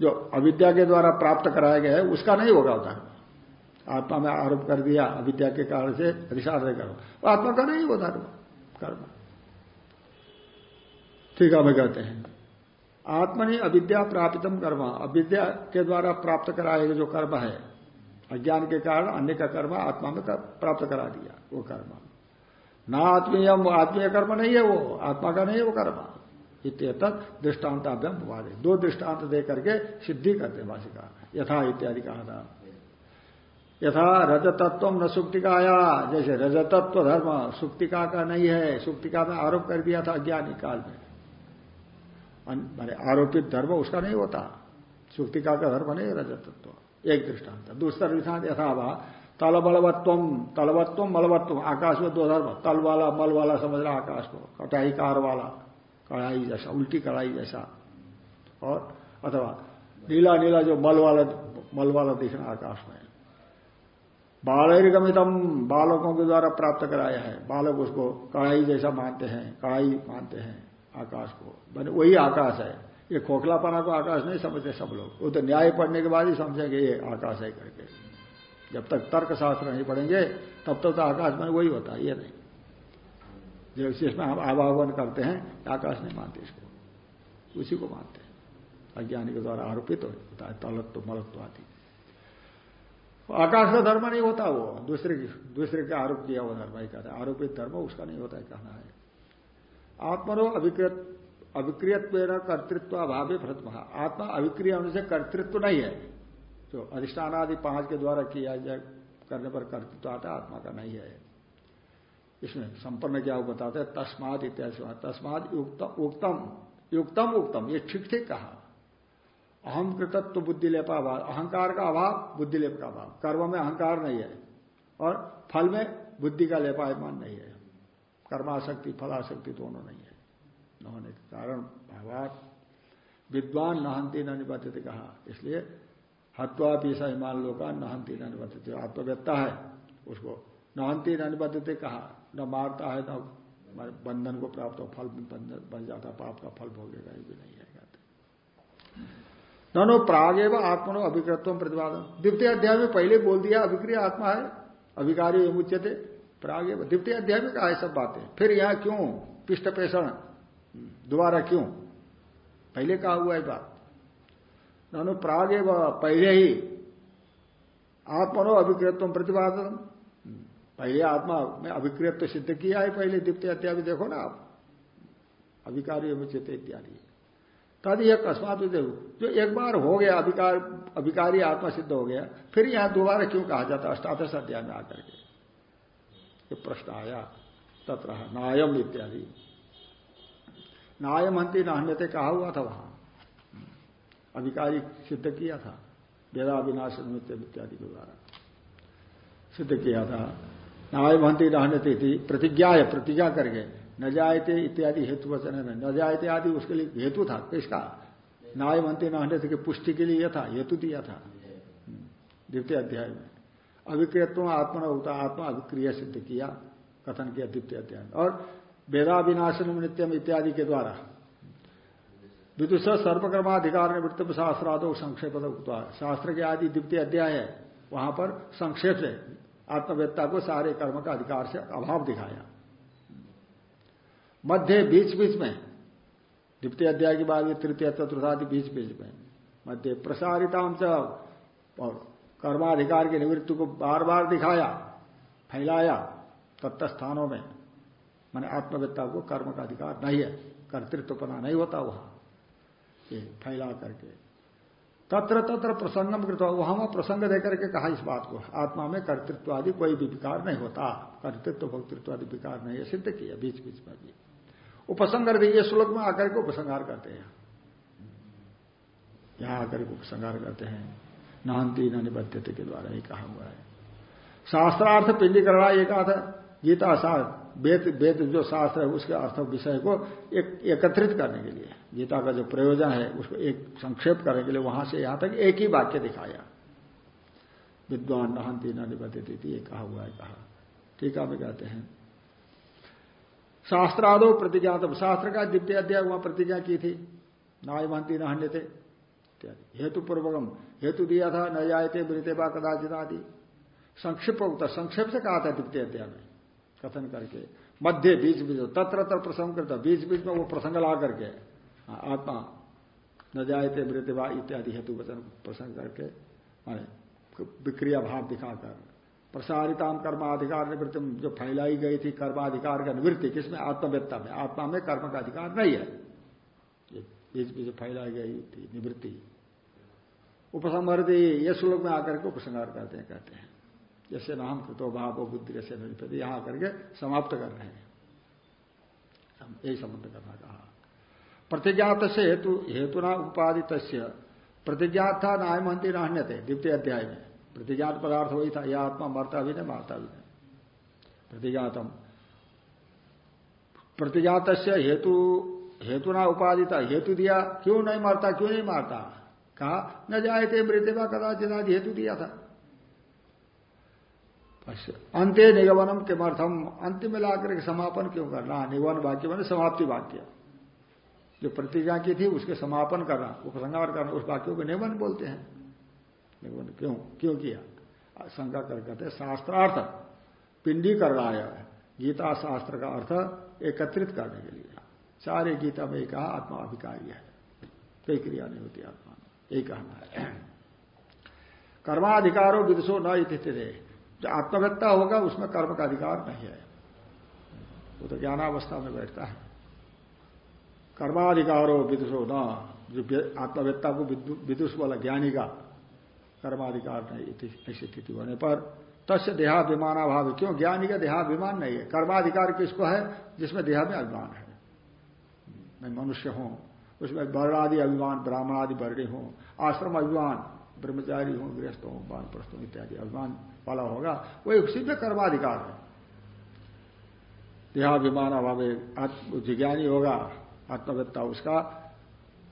जो अविद्या के द्वारा प्राप्त कराया गया है, उसका नहीं होगा धर्म आत्मा में आरोप कर दिया अविद्या के कारण से अधिसार करो। आत्मा का नहीं वो धर्म कर्म। ठीक है कहते हैं। आत्मनि अविद्या प्राप्तम कर्म। अविद्या के द्वारा प्राप्त कराए जो कर्म है, अज्ञान के कारण अन्य का कर्म आत्मा में प्राप्त करा दिया, वो कर्म। ना आत्मीय आत्मीय कर्म नहीं है वो, आत्मा का नहीं है वो कर्म। इत्यत दृष्टान्ताभ्यम दे दो दृष्टांत दे करके सिद्धि करते भाषिका यथा इत्यादि कहा था। यथा रजतत्व न सुक्तिकाया। जैसे रजतत्व धर्म, सुक्तिका का नहीं है। सुक्तिका में आरोप कर दिया था अज्ञानी काल में। माने आरोपित धर्म उसका नहीं होता। सुक्तिका का धर्म नहीं रजतत्व। एक दृष्टांत। दूसरा दृष्टांत यथावा तल बलवत्व तलवत्व, मलवत्व, आकाश में दो धर्म। तल वाला मल वाला समझ रहा आकाश को। कटाई कार वाला कढ़ाई जैसा, उल्टी कढ़ाई जैसा। और, अथवा, नीला नीला जो मल वाला मल वाला दिखना आकाश में। बालगमितम बालकों के द्वारा प्राप्त कराया है। बालक उसको कढ़ाई जैसा मानते हैं कढ़ाई मानते हैं। आकाश को। मैंने वही आकाश है। ये खोखलापना को आकाश नहीं समझते सब लोग। वो तो न्याय पढ़ने के बाद ही समझेंगे ये आकाश है करके। जब तक तर्क शास्त्र नहीं पढ़ेंगे, तब तक तो आकाश में वही होता है, ये नहीं। जो जिसमें हम आवाहन करते हैं आकाश नहीं मानते इसको। उसी को मानते हैं। अज्ञानी के द्वारा आरोपित तो होता है, तलत्व, मलत्व आदि। आकाश का धर्म नहीं होता वो। दूसरे दूसरे का आरोप किया हुआ धर्म ही कहता है आरोपित धर्म, उसका नहीं होता है, कहना है। आत्मनो अभिकृत कर्तृत्व अभाव प्रथम आत्मा अभिक्रिय होने से कर्तृत्व नहीं है। जो अधिष्ठान आदि पाँच के द्वारा किया जाए करने पर कर्तृत्व आता आत्मा का नहीं है। इसमें संपन्न क्या बताते हैं? तस्माद इत्यादि तस्माद उक्तम। युक्तम उक्तम। ये ठीक ठीक कहा। अहम कृतत्व बुद्धि लेपा अभाव। अहंकार का अभाव बुद्धि लेप का अभाव। कर्म में अहंकार नहीं है। और फल में बुद्धि का लेपायमान नहीं है। कर्माशक्ति, फलाशक्ति दोनों नहीं है। न होने के कारण भावात विद्वान नहंती न निबद्धते कहा। इसलिए हत्वा भी सहीमान लोका नहंती न निबद्धते। आत्मव्यता है, उसको नहंती न निबद्धते कहा। न मारता है, न बंधन को प्राप्त हो, फल बन जाता, पाप का फल भोगेगा, ये भी नहीं है, कहते नो प्राग एवं आत्मनो अभिकृत्व प्रतिपादन। द्वितीय अध्याय में पहले बोल दिया, अभिक्रिय आत्मा है, अभिकारी मुच्यते प्राग द्वितीय अध्याय में कहा सब बातें। फिर यहाँ क्यों? पिष्ट पेषण दोबारा क्यों? पहले कहा हुआ है बात। नो प्राग पहले ही आत्मनो अभिकृत्व प्रतिपादन। पहले आत्मा में अभिकृत सिद्ध किया है पहले, द्वितीय अध्याय देखो ना आप। अभिकारी मुचित इत्यादि। तद यह अकस्मात जो एक बार हो गया, अभिकार, अभिकारी आत्मा सिद्ध हो गया, फिर यहाँ दोबारा क्यों कहा जाता अष्टादश अध्याय में आकर के। ये प्रश्न आया, तत्र नायम इत्यादि। नायम हंती नान्यते कहा हुआ था वहाँ। अधिकारी सिद्ध किया था वेदा विनाश इत्यादि के द्वारा। सिद्ध किया था, नायम हंती नान्यते थी प्रतिज्ञा है प्रतिज्ञा करके, न जायते इत्यादि हेतु वचन है न जायते आदि उसके लिए हेतु था किसका नाय मंत्री न थे पुष्टि के लिए यह था हेतु दिया था। द्वितीय अध्याय में। अभिक्रियत्व आत्मा होता आत्मा अभिक्रिया सिद्ध किया, कथन किया, द्वितीय अध्याय और वेदा विनाशन नित्यम इत्यादि के द्वारा। विदुष सर्वकर्माधिकार ने वृत्त शास्त्रादो संक्षेप शास्त्र के आदि द्वितीय अध्याय है, वहाँ पर संक्षेप से आत्मवेत्ता को सारे कर्म का अधिकार से अभाव दिखाया। मध्य बीच बीच में, द्वितीय अध्याय के बाद तृतीय चतुर्थादि बीच बीच में, मध्य प्रसारिताम और कर्माधिकार की निवृत्ति को बार बार दिखाया, फैलाया तत्त स्थानों में। मैंने आत्मविद्ता को कर्म का अधिकार नहीं है कर्तृत्वपना नहीं होता वहाँ। ये फैला करके। तत्र तत्र प्रसंगम कृत, वहाँ वहाँ प्रसंग देकर के कहा इस बात को। आत्मा में कर्तृत्व आदि कोई भी विकार नहीं होता। कर्तृत्व, भक्तृत्व आदि विकार नहीं है, सिद्ध किया बीच बीच में भी। उपसंगर ये श्लोक में आकर के उपसंहार करते हैं। यहाँ आकर के उपसंहार करते हैं। नहंती न निबद्धते के द्वारा ही कहा हुआ है। शास्त्रार्थ पिंडीकरणा एक अर्थ गीता शास्त्र वेद वेद जो शास्त्र है, उसके अर्थ विषय को एक, एकत्रित करने के लिए, गीता का जो प्रयोजन है, उसको एक संक्षेप करने के लिए वहाँ से यहाँ तक एक ही वाक्य दिखाया। विद्वान नहंती न निबद्धती थी ये कहा हुआ है, कहा। ठीक है कहते हैं। शास्त्रादो प्रतिज्ञा तो शास्त्र का द्वितीय अध्याय वहाँ प्रतिज्ञा की थी। नाय मानती न थे हेतु पूर्वकम हेतु दिया था न जायते मृत्य बा कदाचित आदि। संक्षिप्त होता संक्षेप से कहा था द्वितीय अध्याय में, कथन करके। मध्य बीच बीच, तत्र तत्र प्रसंग करता, बीच बीच में वो प्रसंग ला करके आत्मा, न जायते मृत्यु इत्यादि हेतु वचन प्रसंग करके, माने, विक्रिया भाव दिखाकर प्रसारिताम कर्माधिकार निवृत्ति, जो फैलाई गई थी कर्माधिकार का निवृत्ति, किसमें? आत्मवेत्ता में। आत्मा में कर्म का अधिकार नहीं है। बीच बीच फैलाई गई थी निवृत्ति। उपसंहरती ये श्लोक में आकर के उपसंहार करते हैं, कहते हैं। जैसे नाम कृतो भाव बुद्धि जैसे निपति यहाँ करके समाप्त कर रहे हैं। यही संबंध करना कहा। प्रतिज्ञात से हेतु हेतुना उपादित प्रतिज्ञात था नाय मंत्री नान्य थे द्वितीय अध्याय में। प्रतिज्ञात पदार्थ वही था, यह आत्मा मरता भी नहीं, मारता भी नहीं। प्रतिज्ञातम। प्रतिज्ञात हेतु हेतुना उपादिता, हेतु दिया, क्यों नहीं मारता, क्यों नहीं मारता? कहा, न जाए थे मृत्यु कदाचित आदि हेतु दिया था। अंत्य निगमनम किमर्थम? अंतिम में लाकर के समापन क्यों करना? निगमन वाक्य मैंने समाप्ति वाक्य। जो प्रतिज्ञा की थी, उसके समापन करना, उपसंहार करना, उस वाक्यों को निबंध बोलते हैं। निबंध क्यों? क्यों किया? शंका कर, कहते शास्त्रार्थ, पिंडी कर रहा है। गीता शास्त्र का अर्थ एकत्रित करने के लिए। सारे गीता में कहा, आत्मा अभिकारी है। कोई क्रिया नहीं होती आत्मा में। यही कहना है। कर्माधिकारो विदुषो न इतिथि जो आत्मव्यता होगा, उसमें कर्म का अधिकार नहीं है। वो तो ज्ञानावस्था में बैठता है। कर्माधिकारो विदुषो न, जो आत्मवेत्ता को विदुष वाला ज्ञानी का कर्माधिकार नहीं ऐसी स्थिति होने पर तस्य देहाभिमानाभाव। क्यों? ज्ञानी का देहाभिमान नहीं है। कर्माधिकार किसको है? जिसमें देहा में अभिमान है। मैं मनुष्य हूँ, उसमें वर्ण आदि अभिमान ब्राह्मण आदि वर्णी हूँ, आश्रम अभिमान, ब्रह्मचारी हूँ, गृहस्थ हूँ बानप्रस्थ हूँ, इत्यादि अभिमान वाला होगा वही में कर्माधिकार है। देहाभिमान अभाव जिज्ञानी होगा, आत्मवेत्ता उसका,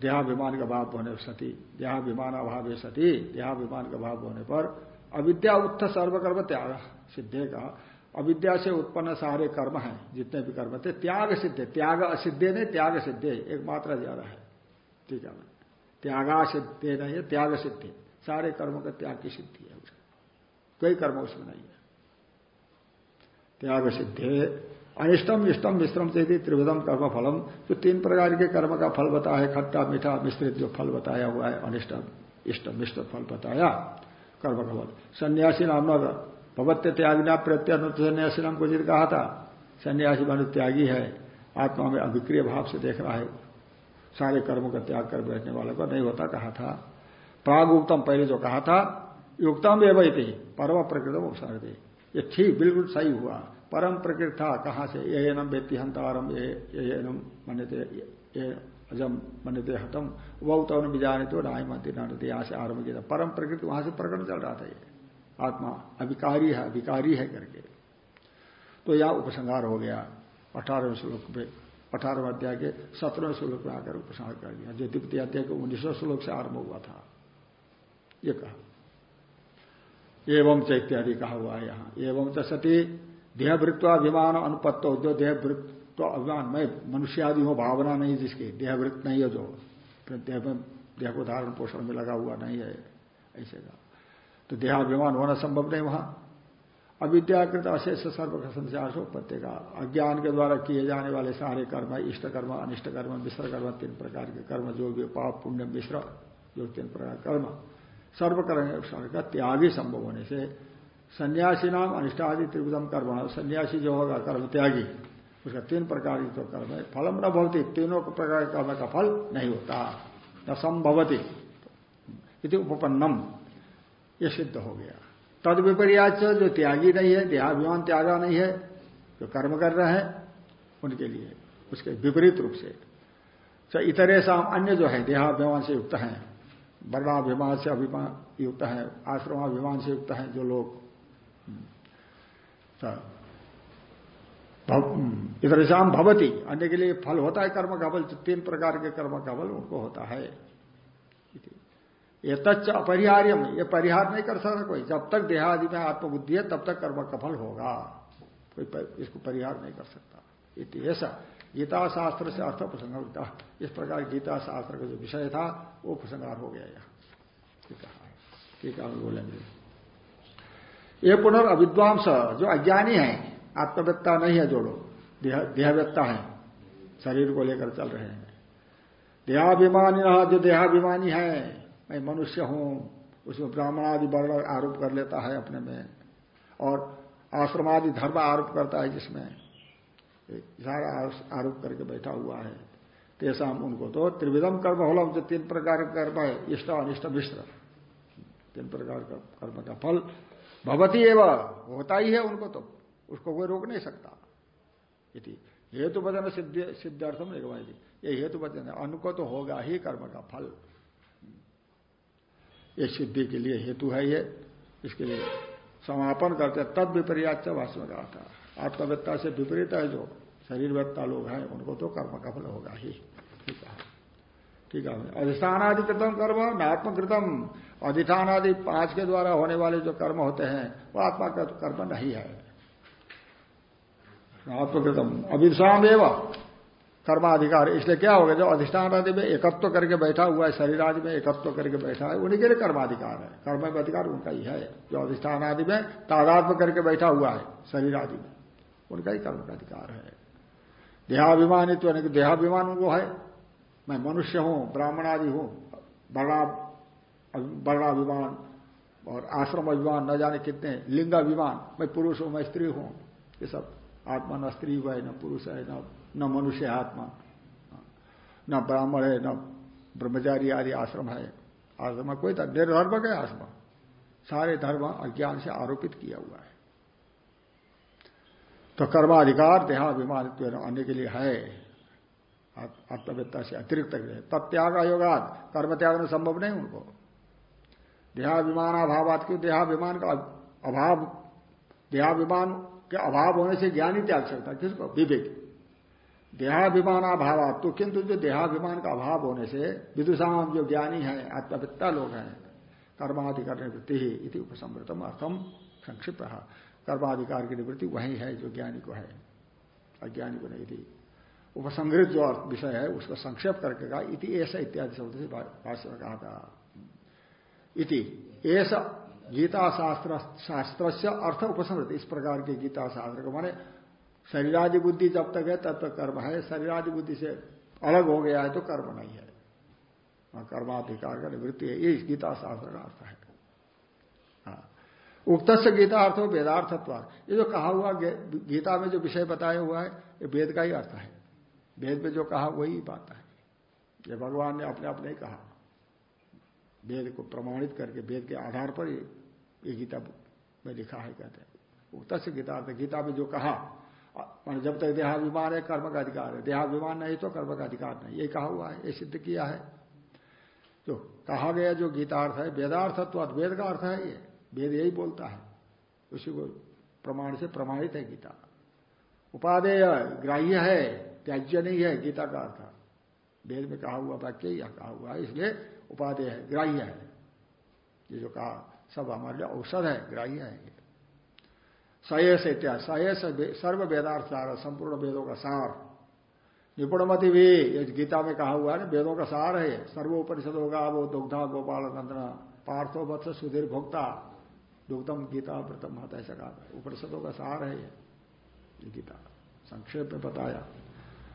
देहाभिमान का भाव होने सती, देहाभिमान अभाव सती, देहाभिमान का भाव होने पर अविद्या उत्थ सर्वकर्म त्याग, सिद्धे का अविद्या से उत्पन्न सारे कर्म हैं, जितने भी कर्म थे, त्याग सिद्धे, त्याग असिद्धे नहीं, त्याग सिद्धे एक मात्रा ज़्यादा है। ठीक है त्यागा सिद्धे नहीं है, त्याग सिद्धे। सारे कर्मों का त्याग की सिद्धि है उसका। कोई कर्म उसमें नहीं है। त्याग सिद्धे, अनिष्टम, इष्टम, मिश्रम से त्रिविधम कर्म फलम जो तीन प्रकार के कर्म का फल बताया, खट्टा, मीठा, मिश्रित जो फल बताया हुआ है, अनिष्टम, इष्टम मिश्र फल बताया, कर्म का फल। सन्यासी नाम भगवत्य त्यागिना प्रत्यनुत सन्यासी नाम को जिद कहा था, सन्यासी मनु त्यागी है, आत्मा में अभिक्रिय भाव से देख रहा है। सारे कर्मों का त्याग कर बैठने वाले को नहीं होता कहा था। प्राग उत्तम पहले जो कहा था, युक्तम एवं परम प्रकृतम उपसर्ग ये ठीक, बिल्कुल सही हुआ। परम प्रकृत था, कहाँ से? ये एनम व्यक्ति हंतारम, ये एनम मनते अजम मनते हतम। वह तो बिजाने तो नाई मनते नते यहाँ से आरंभ किया। परम प्रकृति, वहाँ से प्रकट चल रहा था ये। आत्मा अभिकारी है अभिकारी है करके। तो यह उपसंहार हो गया, अठारहवें श्लोक में अठारहवें अध्याय के सत्रहवें श्लोक में आकर उपसंहार कर दिया। जो द्वितीय अध्याय के उन्नीसवें श्लोक से आरंभ हुआ था। ये कहा। एवं च इत्यादि कहा हुआ है यहाँ। एवं च सती देहवृत्वाभिमान अनुपत्तो। जो देहवृत्व अभिमान मैं मनुष्य आदि हो, भावना नहीं जिसकी। देहवृत्त नहीं है जो। देह में, देह को धारण पोषण में लगा हुआ नहीं है। ऐसे का तो देहाभिमान होना संभव नहीं वहाँ। अविद्याकृत अशेष सर्व संसार से उपत्य का अज्ञान के द्वारा किए जाने वाले सारे कर्म, इष्ट कर्म, अनिष्ट कर्म, मिश्र कर्म, तीन प्रकार के कर्म, जो भी पाप, पुण्य, मिश्र, जो तीन प्रकार कर्म। सर्वकर्म का त्यागी संभव होने से सन्यासी नाम, अनिष्टादि त्रिविधम कर्म, सन्यासी जो होगा, कर्म त्यागी। उसका तीन प्रकार की तो कर्म है, फलम न भवती, तीनों प्रकार के कर्म का फल नहीं होता, न संभवती। उपपन्नम। ये सिद्ध हो गया। तद विपर्याच जो त्यागी नहीं है, देहाभिमान त्यागा नहीं है, जो कर्म कर रहे हैं, उनके लिए, उसके विपरीत रूप से। चाहे इतरे शाम अन्य जो है, देहाभिमान से युक्त हैं, वर्णाभिमान से अभिमान युक्त है, आश्रमाभिमान से युक्त है जो लोग। इधर शाम भवती, अन्य के लिए फल होता है कर्म का बल तीन प्रकार के कर्म का बल उनको होता है। ये तच्च अपरिहार्यम, ये परिहार नहीं कर सकता कोई। जब तक देहादि में आत्मबुद्धि है, तब तक कर्म का फल होगा। कोई इसको परिहार नहीं कर सकता। ऐसा गीता शास्त्र से अर्थ प्रसंग इस प्रकार गीता शास्त्र का जो विषय था, वो प्रसंगार हो गया यह। बोलेंगे। ये पुनर्विद्वांस जो अज्ञानी है आत्मवेत्ता नहीं है जो लोग देहवेत्ता है, शरीर को लेकर चल रहे हैं। देहाभिमानी जो देहाभिमानी है मैं मनुष्य हूँ, उसमें ब्राह्मण आदि वर्ण आरोप कर लेता है अपने में, और आश्रमादि धर्म आरोप करता है जिसमें सारा आरोप करके बैठा हुआ है। तेसाम उनको तो त्रिविधम कर्म होलम जो तीन प्रकार का कर्म है, इष्ट, अनिष्ट, मिश्र। तीन प्रकार का कर्म का फल भवती एवं, होता ही है उनको तो उसको कोई रोक नहीं सकता। हेतु वचन सिद्ध सिद्धार्थम निगमाई ये हेतु वचन है, उनको तो होगा ही कर्म का फल। ये सिद्धि के लिए हेतु है ये, इसके लिए समापन करते तद विपर्याच भाषण में कहा था आत्मवेत्ता से विपरीत है जो शरीरवेत्ता लोग हैं, उनको तो कर्म का फल होगा ही। ठीक है। ठीक है। अधिष्ठानादिकृतम कर्म, नात्मकृतम। अधिष्ठान आदि पाँच के द्वारा होने वाले जो कर्म होते हैं, वो आत्मा का कर्म नहीं है। आत्मकृतम अभिषाम एवं। कर्माधिकार। इसलिए क्या होगा जो अधिष्ठान आदि में एकत्व करके बैठा हुआ है, शरीर आदि में एकत्व करके बैठा है, उन्हीं के लिए कर्माधिकार है। कर्म अधिकार उनका ही है। जो अधिष्ठान आदि में तादात्म करके बैठा हुआ है, शरीर आदि में, उनका ही कर्म का अधिकार है। देहाभिमानित्व देहाभिमान उनको है। मैं मनुष्य हूँ, ब्राह्मण आदि हूँ, बड़ा वर्णाभिमान और आश्रम अभिमान, न जाने कितने, लिंगाभिमान, मैं पुरुष हूँ, मैं स्त्री हूँ, ये सब। आत्मा न स्त्री हुआ है, न पुरुष है, न न मनुष्य है आत्मा। न ब्राह्मण है, न ब्रह्मचारी आदि आश्रम है। आश्रम कोई कोई निर्धर्म का आश्रम। सारे धर्म अज्ञान से आरोपित किया हुआ है। तो कर्माधिकार देहाभिमानित्व अन्य के लिए है। आत्मवेत्ता से अतिरिक्त तत्याग अयोगात कर्म त्याग में संभव नहीं उनको। देहाभिमान अभाव क्यों? देहाभिमान का अभाव देहाभिमान के अभाव होने से ज्ञान ही त्याग सकता किसको? विवेक। देहाभिमान अभाव तो किंतु जो देहाभिमान का अभाव होने से विदुषाम जो ज्ञानी है, आत्मवित्ता लोग हैं कर्माधिकार निवृत्ति ही इति उपसमृतम अर्थम संक्षिप्त। रहा कर्माधिकार की निवृत्ति वही है जो ज्ञानी को है, अज्ञानी को नहीं थी। उपसंग्रहित जो विषय है, उसको संक्षेप करके कहा, इति ऐसा इत्यादि शब्द से भाष्य में कहा था। इति ऐसा गीता शास्त्र शास्त्र से अर्थ उपसमृत इस प्रकार के गीता शास्त्र को माने शरीरादि बुद्धि जब तक है तब तक कर्म है। शरीरादि बुद्धि से अलग हो गया है तो कर्म नहीं है। हाँ, कर्माधिकार का निवृत्ति है। ये इस गीता शास्त्र का अर्थ है। हाँ। उक्त से गीता अर्थ हो वेदार्थत्व ये जो कहा हुआ गीता में जो विषय बताया हुआ है ये वेद का ही अर्थ है। वेद में जो कहा वही बात है। ये भगवान ने अपने अपने ही कहा। वेद को प्रमाणित करके वेद के आधार पर ये गीता में लिखा है कहते हैं। उक्त से गीता अर्थ गीता में जो कहा जब तक देहाभिमान है, कर्म का अधिकार है। देहाभिमान नहीं तो कर्म का अधिकार नहीं। ये कहा हुआ है, ये सिद्ध किया है। जो कहा गया जो गीतार्थ है, वेदार्थ वेदार्थत्व वेद का अर्थ है ये। वेद यही बोलता है। उसी को प्रमाण से प्रमाणित है गीता। उपादेय ग्राह्य है, त्याज्य नहीं है गीता का अर्थ। वेद में कहा हुआ वाक्य यह कहा हुआ है, इसलिए उपादेय है, ग्राह्य है। ये जो कहा, सब हमारे लिए औषध है, ग्राह्य है सयस इत्यादि सयस सर्व वेदार्थ सार संपूर्ण वेदों का सार। निपुणमति भी, ये गीता में कहा हुआ है ना, वेदों का सार है सर्वोपनिषद होगा वो दुग्धा, गोपाल, नंदना, पार्थो वत्स, सुधीर भोक्ता। दुग्धम गीता प्रथम माता, ऐसा कहा उपनिषदों का सार है ये गीता। संक्षेप में बताया।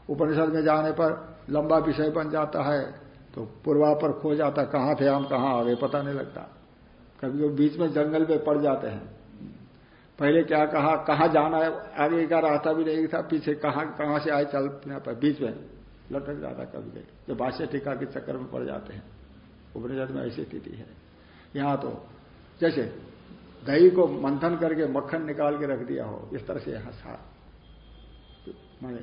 उपनिषद में जाने पर लंबा विषय बन जाता है तो पूर्वा पर खो जाता कहाँ थे, हम कहाँ आ गए, पता नहीं लगता। कभी कभी बीच में जंगल में पड़ जाते हैं। पहले क्या कहा कहा जाना है? आगे का रास्ता भी नहीं था, पीछे कहाँ कहाँ से आए, चल पर बीच में लटक जाता कभी कभी। जो भाष्य टीका के चक्कर में पड़ जाते हैं, उपनिषद में ऐसी स्थिति है। यहाँ तो जैसे दही को मंथन करके मक्खन निकाल के रख दिया हो, इस तरह से यहाँ सार। मैंने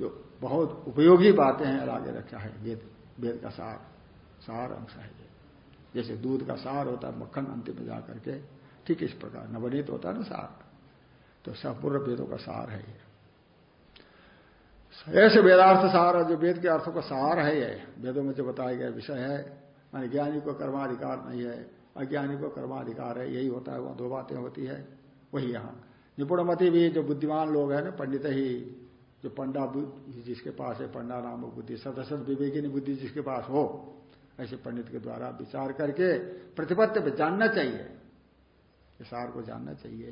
जो बहुत उपयोगी बातें हैं आगे रखा है, वेद वेद का सार सार अंश है जैसे दूध का सार होता है, मक्खन अंतिम में जाकर के ठीक इस प्रकार। नवनीत होता है ना सार। तो संपूर्ण वेदों का सार है ये। ऐसे वेदार्थ सार जो वेद के अर्थों का सार है ये। वेदों में जो बताया गया विषय है, मान ज्ञानी को कर्माधिकार नहीं है, अज्ञानी को कर्माधिकार है, यही होता है, वह दो बातें होती है, वही यहाँ। निपुणमति भी जो बुद्धिमान लोग हैं ना, पंडित ही, जो पंडा जिसके पास है, पंडा नाम बुद्धि, सदसद विवेकिनी बुद्धि जिसके पास हो, ऐसे पंडित के द्वारा विचार करके प्रतिपत्ति पे जानना चाहिए। सार को जानना चाहिए।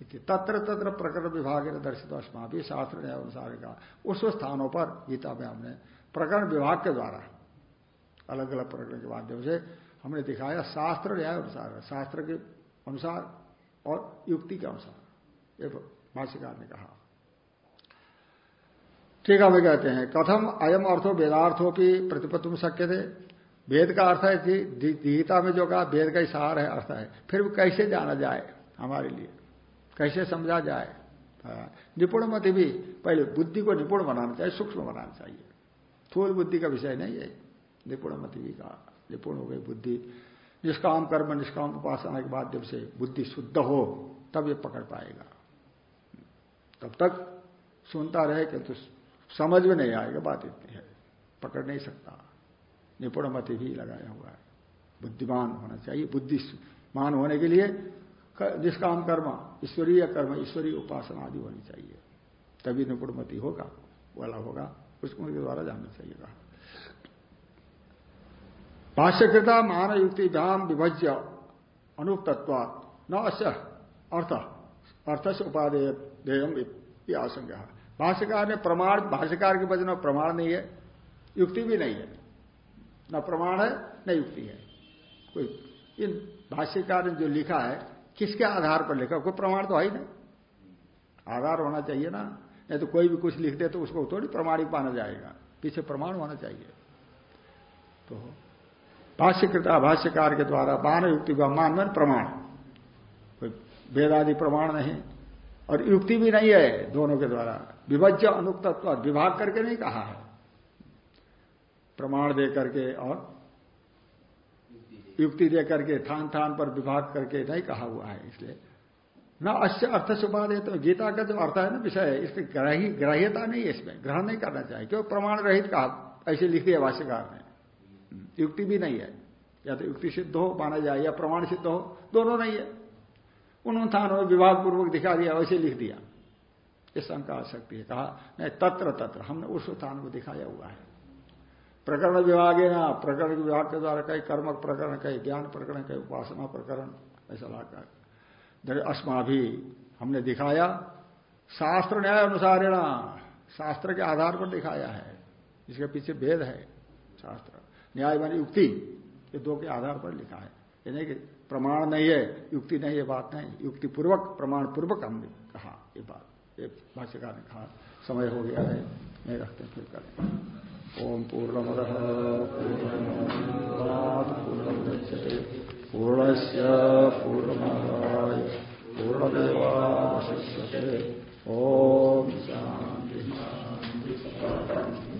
तत्र तत्र प्रकरण विभाग ने दर्शित अस्मा भी शास्त्र न्याय अनुसार का उस स्थानों पर गीता में हमने प्रकरण विभाग के द्वारा अलग अलग प्रकरण के माध्यम से हमने दिखाया शास्त्र न्याय अनुसार, शास्त्र के अनुसार और युक्ति के अनुसार। ये भाष्यकार ने कहा। ठीक है वे कहते हैं, कथम अयम अर्थो वेदार्थों की प्रतिपत्तुम शक्य थे वेद का अर्थ है कि गीता में जो कहा वेद का ही सार है अर्थ है। फिर भी कैसे जाना जाए हमारे लिए? कैसे समझा जाए? हाँ, निपुण मत भी पहले बुद्धि को निपुण बनाना चाहिए सूक्ष्म बनाना चाहिए। थूल बुद्धि का विषय नहीं है। निपुण मत भी कहा निपुण हो गई बुद्धि। निष्काम कर्म निष्काम उपासना के माध्यम से बुद्धि शुद्ध हो तब ये पकड़ पाएगा। तब तक सुनता रहे किंतु तो समझ में नहीं आएगा बात इतनी है। पकड़ नहीं सकता। निपुण मति भी लगाया हुआ है। बुद्धिमान होना चाहिए। बुद्धिमान होने के लिए निष्काम कर्म, ईश्वरीय कर्म, ईश्वरीय उपासना आदि होनी चाहिए। तभी निपुणमति होगा, वाला होगा। उसको उनके द्वारा जानना चाहिए भाष्यकृता मान युक्ति व्याम विभज्य अनुक्तत्व न अश अर्थ अर्थ से देयम आशंका। भाष्यकार ने प्रमाण, भाष्यकार के वज़न में प्रमाण नहीं है, युक्ति भी नहीं है। न प्रमाण है, न युक्ति है। कोई इन भाष्यकार ने जो लिखा है, किसके आधार पर लिखा कोई प्रमाण तो है ही नहीं। आधार होना चाहिए ना। नहीं तो कोई भी कुछ लिख दे तो उसको थोड़ी प्रमाणिक माना जाएगा। पीछे प्रमाण होना चाहिए। तो भाष्यकृता भाष्यकार के द्वारा मान युक्ति का मान मन प्रमाण। कोई वेदादि प्रमाण नहीं। और युक्ति भी नहीं है दोनों के द्वारा। विभज्य अनुक्तत्व विभाग करके नहीं कहा है। प्रमाण दे करके और युक्ति दे करके थान थान पर विभाग करके नहीं कहा हुआ है, इसलिए। न अश्य अर्थ से है तो गीता का जो अर्थ है ना विषय है इसकी ग्राही, ग्राह्यता नहीं है इसमें, ग्रहण नहीं करना चाहिए, क्यों? प्रमाण रहित कहा, ऐसे लिख दिया भाष्यकार ने। युक्ति भी नहीं है, या तो युक्ति सिद्ध हो, माना जाए, या प्रमाण सिद्ध हो, दोनों नहीं है। उन थानों में विभाग पूर्वक दिखा दिया, वैसे लिख दिया। ये शंका आ सकती है, कहा, नहीं तत्र तत्र हमने उस स्थान को दिखाया हुआ है। प्रकरण विभाग है ना, प्रकरण विभाग के द्वारा कई कर्म प्रकरण, कई ज्ञान प्रकरण, कई उपासना प्रकरण, ऐसा लाकर अस्मा भी हमने दिखाया, शास्त्र न्याय अनुसार है ना, शास्त्र के आधार पर दिखाया है, इसके पीछे भेद है शास्त्र। न्याय मान युक्ति, ये दो के आधार पर लिखा है। ये नहीं कि प्रमाण नहीं है, युक्ति नहीं है, बात नहीं युक्ति पूर्वक प्रमाण पूर्वक हमने कहा ये बात। ये भाष्यकार ने कहा, समय हो गया है, नहीं रखते फिर करें ओम पूर्णमद पूर्णमाद पूर्णमुदच्यते पूर्णस्य पूर्णमादाय पूर्णमेवावशिष्यते ओम शांति शांति